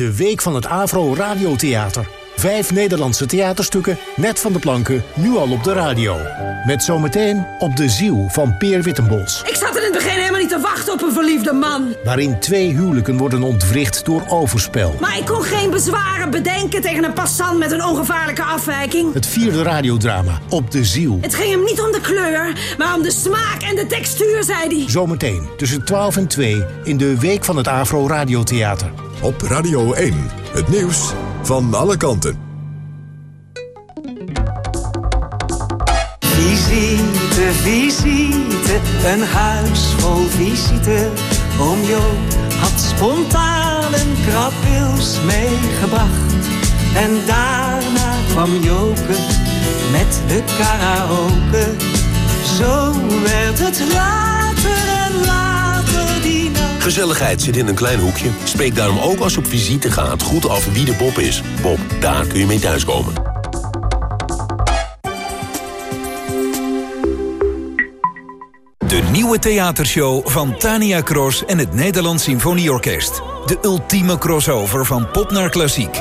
De week van het Avro Radiotheater. Vijf Nederlandse theaterstukken, net van de planken, nu al op de radio. Met zometeen Op de Ziel van Peer Wittenbos. Ik zat er in het begin helemaal niet te wachten op een verliefde man. Waarin twee huwelijken worden ontwricht door overspel. Maar ik kon geen bezwaren bedenken tegen een passant met een ongevaarlijke afwijking. Het vierde radiodrama, Op de Ziel. Het ging hem niet om de kleur, maar om de smaak en de textuur, zei hij. Zometeen tussen 12 en 2 in de Week van het Afro Radiotheater. Op Radio 1, het nieuws van alle kanten. Visite, visite, een huis vol visite. Oom Jo had spontaan een krabwils meegebracht. En daarna kwam Joke met de karaoke. Zo werd het later Gezelligheid zit in een klein hoekje. Spreek daarom ook als je op visite gaat goed af wie de Bob is. Bob, daar kun je mee thuiskomen. De nieuwe theatershow van Tania Cross en het Nederlands Symfonieorkest. De ultieme crossover van pop naar klassiek.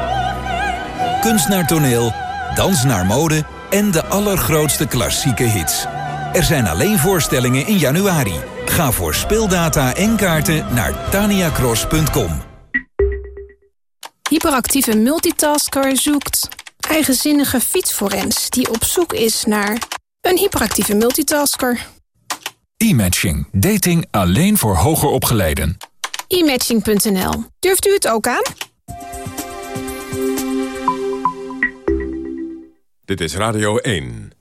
Kunst naar toneel, dans naar mode en de allergrootste klassieke hits. Er zijn alleen voorstellingen in januari. Ga voor speeldata en kaarten naar taniacross.com. Hyperactieve multitasker zoekt eigenzinnige fietsforens... die op zoek is naar een hyperactieve multitasker. E-matching. Dating alleen voor hoger opgeleiden. E-matching.nl. Durft u het ook aan? Dit is Radio 1.